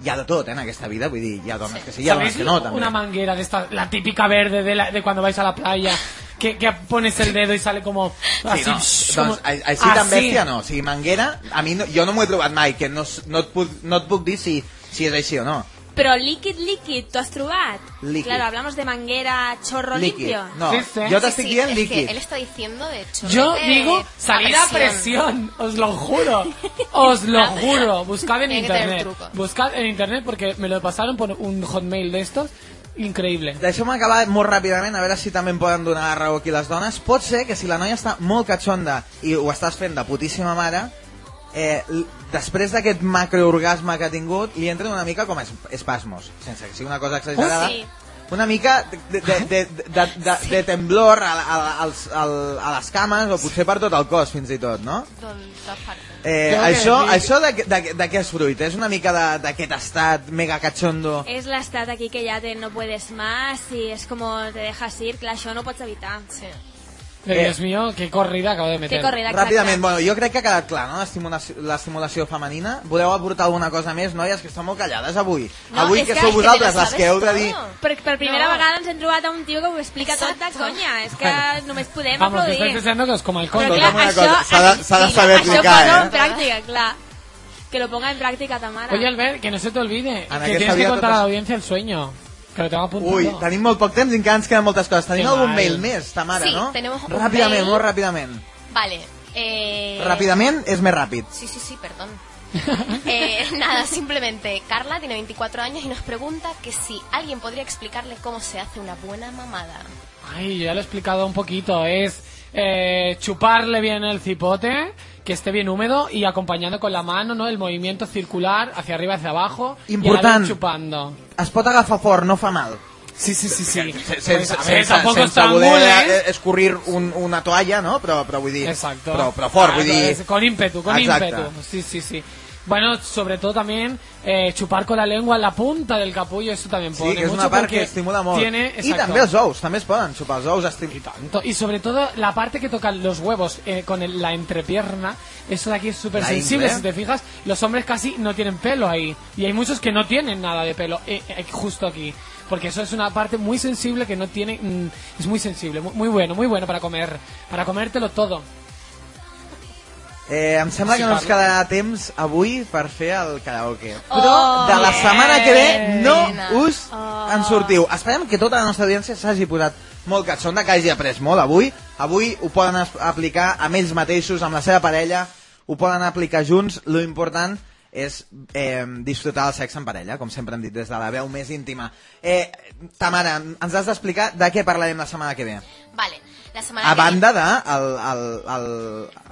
Hi ha de tot, eh, en aquesta vida, vull dir, hi ha dones que sí, hi ha dones ¿Sabéis que no, també. una manguera de esta, la típica verde de, la- de vais a la playa, que, que pones el dedo y sale como así, Sí, no, doncs, així tan bèstia no, o sigui, manguera, a mi no, jo no m'ho he trobat mai, que no, no, et puc, no et puc dir si, si és així o no. Però líquid, líquid, ¿tú has trobat? Líquid. Claro, hablamos de manguera, chorro Líquid. limpio. No, Sí, sí. jo t'estic Sí, dient es líquid. Él está diciendo, de hecho. Yo de- digo salir a presión, os lo juro, <laughs> os lo juro. Buscad en internet, buscad en internet porque me lo pasaron por un hotmail de estos, increíble. Deixeu-me acabar molt ràpidament, a veure si també em poden donar raó aquí les dones. Pot ser que si la noia està molt catxonda i ho estàs fent de putíssima mare, eh, després d'aquest macroorgasme que ha tingut, li entren una mica com es, espasmos, sense que sigui una cosa exagerada. sí. Una mica de, de, de, de, de, de temblor a, a, als, al, a les cames o potser per tot el cos fins i tot, no? Eh, Creo que això, sí. això de, de, de què és fruit? És una mica de- d'aquest estat mega cachondo? Es la estat aquí que ya te no puedes más y es como te dejas ir, clar, això no pots evitar. Sí. Pero Eh. Dios mío, qué corrida acabo de meter. Qué corrida, exacte. Ràpidament, bueno, jo crec que ha quedat clar, no?, l'estimulació, l'estimulació femenina. Voleu aportar alguna cosa més, noies, que esteu molt callades avui. No, avui és que que- sou és que vosaltres les que heu de dir... Per, per primera No. vegada ens hem trobat a un tio que ho explica tot de Exacto. conya. És que només podem Vamos, que estáis aplaudir. deseando que os coma el Però condo. això, s'ha de- s'ha de saber això explicar, posa eh? en pràctica, clar. Que lo ponga en pràctica, Tamara. Oye, Albert, que no se te olvide, En que tienes que contar a la audiencia el sueño. Que. Ui, tenim molt poc temps i encara ens queden moltes coses. Tenim Que algun mail més, Tamara, Sí, no? tenemos un Ràpidament, mail. molt ràpidament. Vale. Eh... Ràpidament és més ràpid. Sí, sí, sí, perdón. Eh, <laughs> nada, simplemente Carla tiene 24 años y nos pregunta que si alguien podría explicarle cómo se hace una buena mamada. Ay, yo ya lo he explicado un poquito. Es eh, chuparle bien el cipote, que esté bien húmedo y acompañando con la mano, ¿no? El movimiento circular hacia arriba, hacia abajo. Y chupando. Es pot agafar fort, no fa mal. Sí, sí, sí, sí. Sense, Pues, a ver, sense, tampoco sense voler eh, escurrir un, una toalla, no? Però, però vull dir... Exacto. Però, però fort, Ah, vull dir... es- Con ímpetu, con Exacte. ímpetu. Sí, sí, sí. Bueno, sobre todo también eh, chupar con la lengua en la punta del capullo, eso también pone Sí, que és mucho una part porque que estimula molt. Tiene, I exacto. també els ous, també es poden xupar els ous. Estim... tanto. Y sobre todo la parte que toca los huevos eh, con el- la entrepierna, eso de aquí es súper La sensible. ingle. Si te fijas, los hombres casi no tienen pelo ahí. Y hay muchos que no tienen nada de pelo eh, eh, justo aquí. Porque eso es una parte muy sensible que no tiene... mm, es muy sensible, muy, muy bueno, muy bueno para comer. Para comértelo todo. Eh, em sembla Sí, que no ens parla. quedarà temps avui per fer el karaoke. Oh, Però de la setmana que ve no us en sortiu. Esperem que tota la nostra audiència s'hagi posat molt catxonda, que hagi après molt avui. Avui ho poden aplicar amb ells mateixos, amb la seva parella, ho poden aplicar junts. Lo important és eh, disfrutar del sexe en parella, com sempre hem dit, des de la veu més íntima. Eh, Tamara, ens has d'explicar de què parlarem la setmana que ve. Vale, la semana A que banda de el, el, el,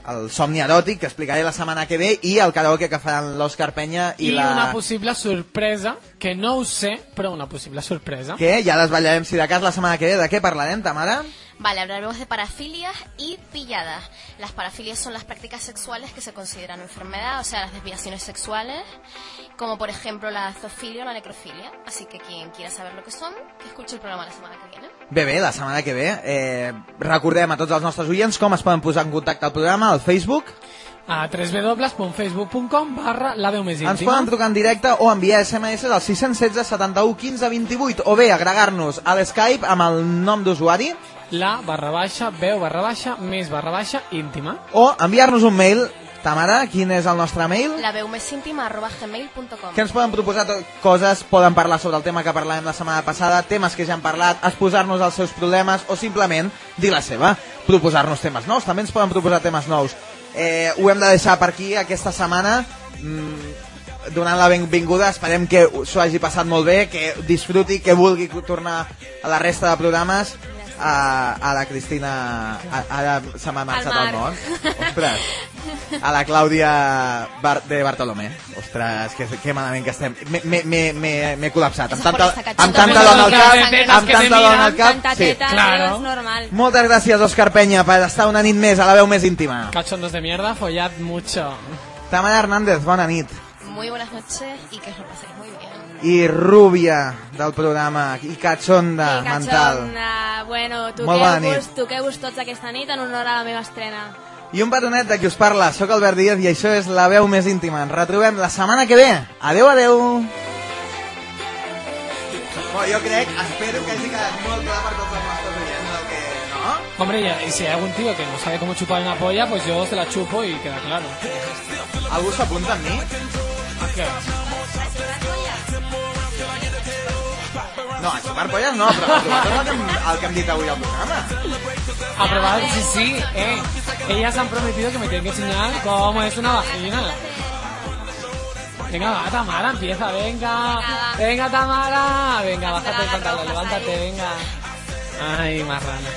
el somni eròtic que explicaré la setmana que ve i el karaoke que faran l'Òscar Penya i, Y la... una posible sorpresa, que no usé, pero una posible sorpresa. que ja les ballarem si de cas la setmana que ve. De què parlarem, Tamara? Vale, hablaremos de parafilias y pilladas. Las parafilias son las prácticas sexuales que se consideran enfermedad, o sea, las desviaciones sexuales, como por ejemplo la zoofilia o la necrofilia. Así que quien quiera saber lo que son, que escuche el programa la semana que viene. Bé, bé, la setmana que ve. Eh, recordem a tots els nostres oients com es poden posar en contacte al programa, al Facebook. A www.facebook.com barra la veu més Ens íntima. poden trucar en directe o enviar SMS al 616 71 15 28 o bé agregar-nos a l'Skype amb el nom d'usuari La barra baixa, veu barra baixa, més barra baixa, íntima. o enviar-nos un mail. Tamara, quin és el nostre mail? La veu més íntima arroba gmail.com. que ens poden proposar coses, poden parlar sobre el tema que parlàvem la setmana passada, temes que ja han parlat, exposar-nos els seus problemes o simplement dir la seva, proposar-nos temes nous, també ens poden proposar temes nous. Eh, ho hem de deixar per aquí aquesta setmana, mm, donant la benvinguda, esperem que s'ho hagi passat molt bé, que disfruti, que vulgui tornar a la resta de programes, a, a la Cristina a, ara se m'ha marxat Al món ostres a la Clàudia Bar de Bartolomé ostres, que, que malament que estem M'he- col·lapsat amb tanta, amb tanta dona al cap amb tanta dona al cap sí. Claro. és normal. moltes gràcies Òscar Penya per estar una nit més a la veu més íntima Cachondos de mierda, follad mucho. Tamara Hernández, bona nit Muy buenas noches y que os lo paséis muy bien. I rúbia del programa i cachonda I mental. Bueno, toqueu-vos toqueu tots aquesta nit en honor a la meva estrena. i un petonet de qui us parla, sóc Albert Díaz i això és la veu més íntima ens retrobem la setmana que ve adeu, adeu Bueno, jo crec, espero que hagi quedat molt clar per tots els nostres oients el que... No? Hombre, ya- y si hay algún tío que no sabe cómo chupar una polla, pues yo se la chupo y queda claro. Algú s'apunta amb mi? ¿A qué? No, a xupar polles no, però a provar tot el que, hem, el que hem dit avui al programa. Sí, sí, eh. Ellas han prometido que me tienen que enseñar cómo es una vagina. Venga, va, Tamara, empieza, venga. Venga, Tamara. Venga, bájate el pantalón, levántate, venga. Ay, marrana.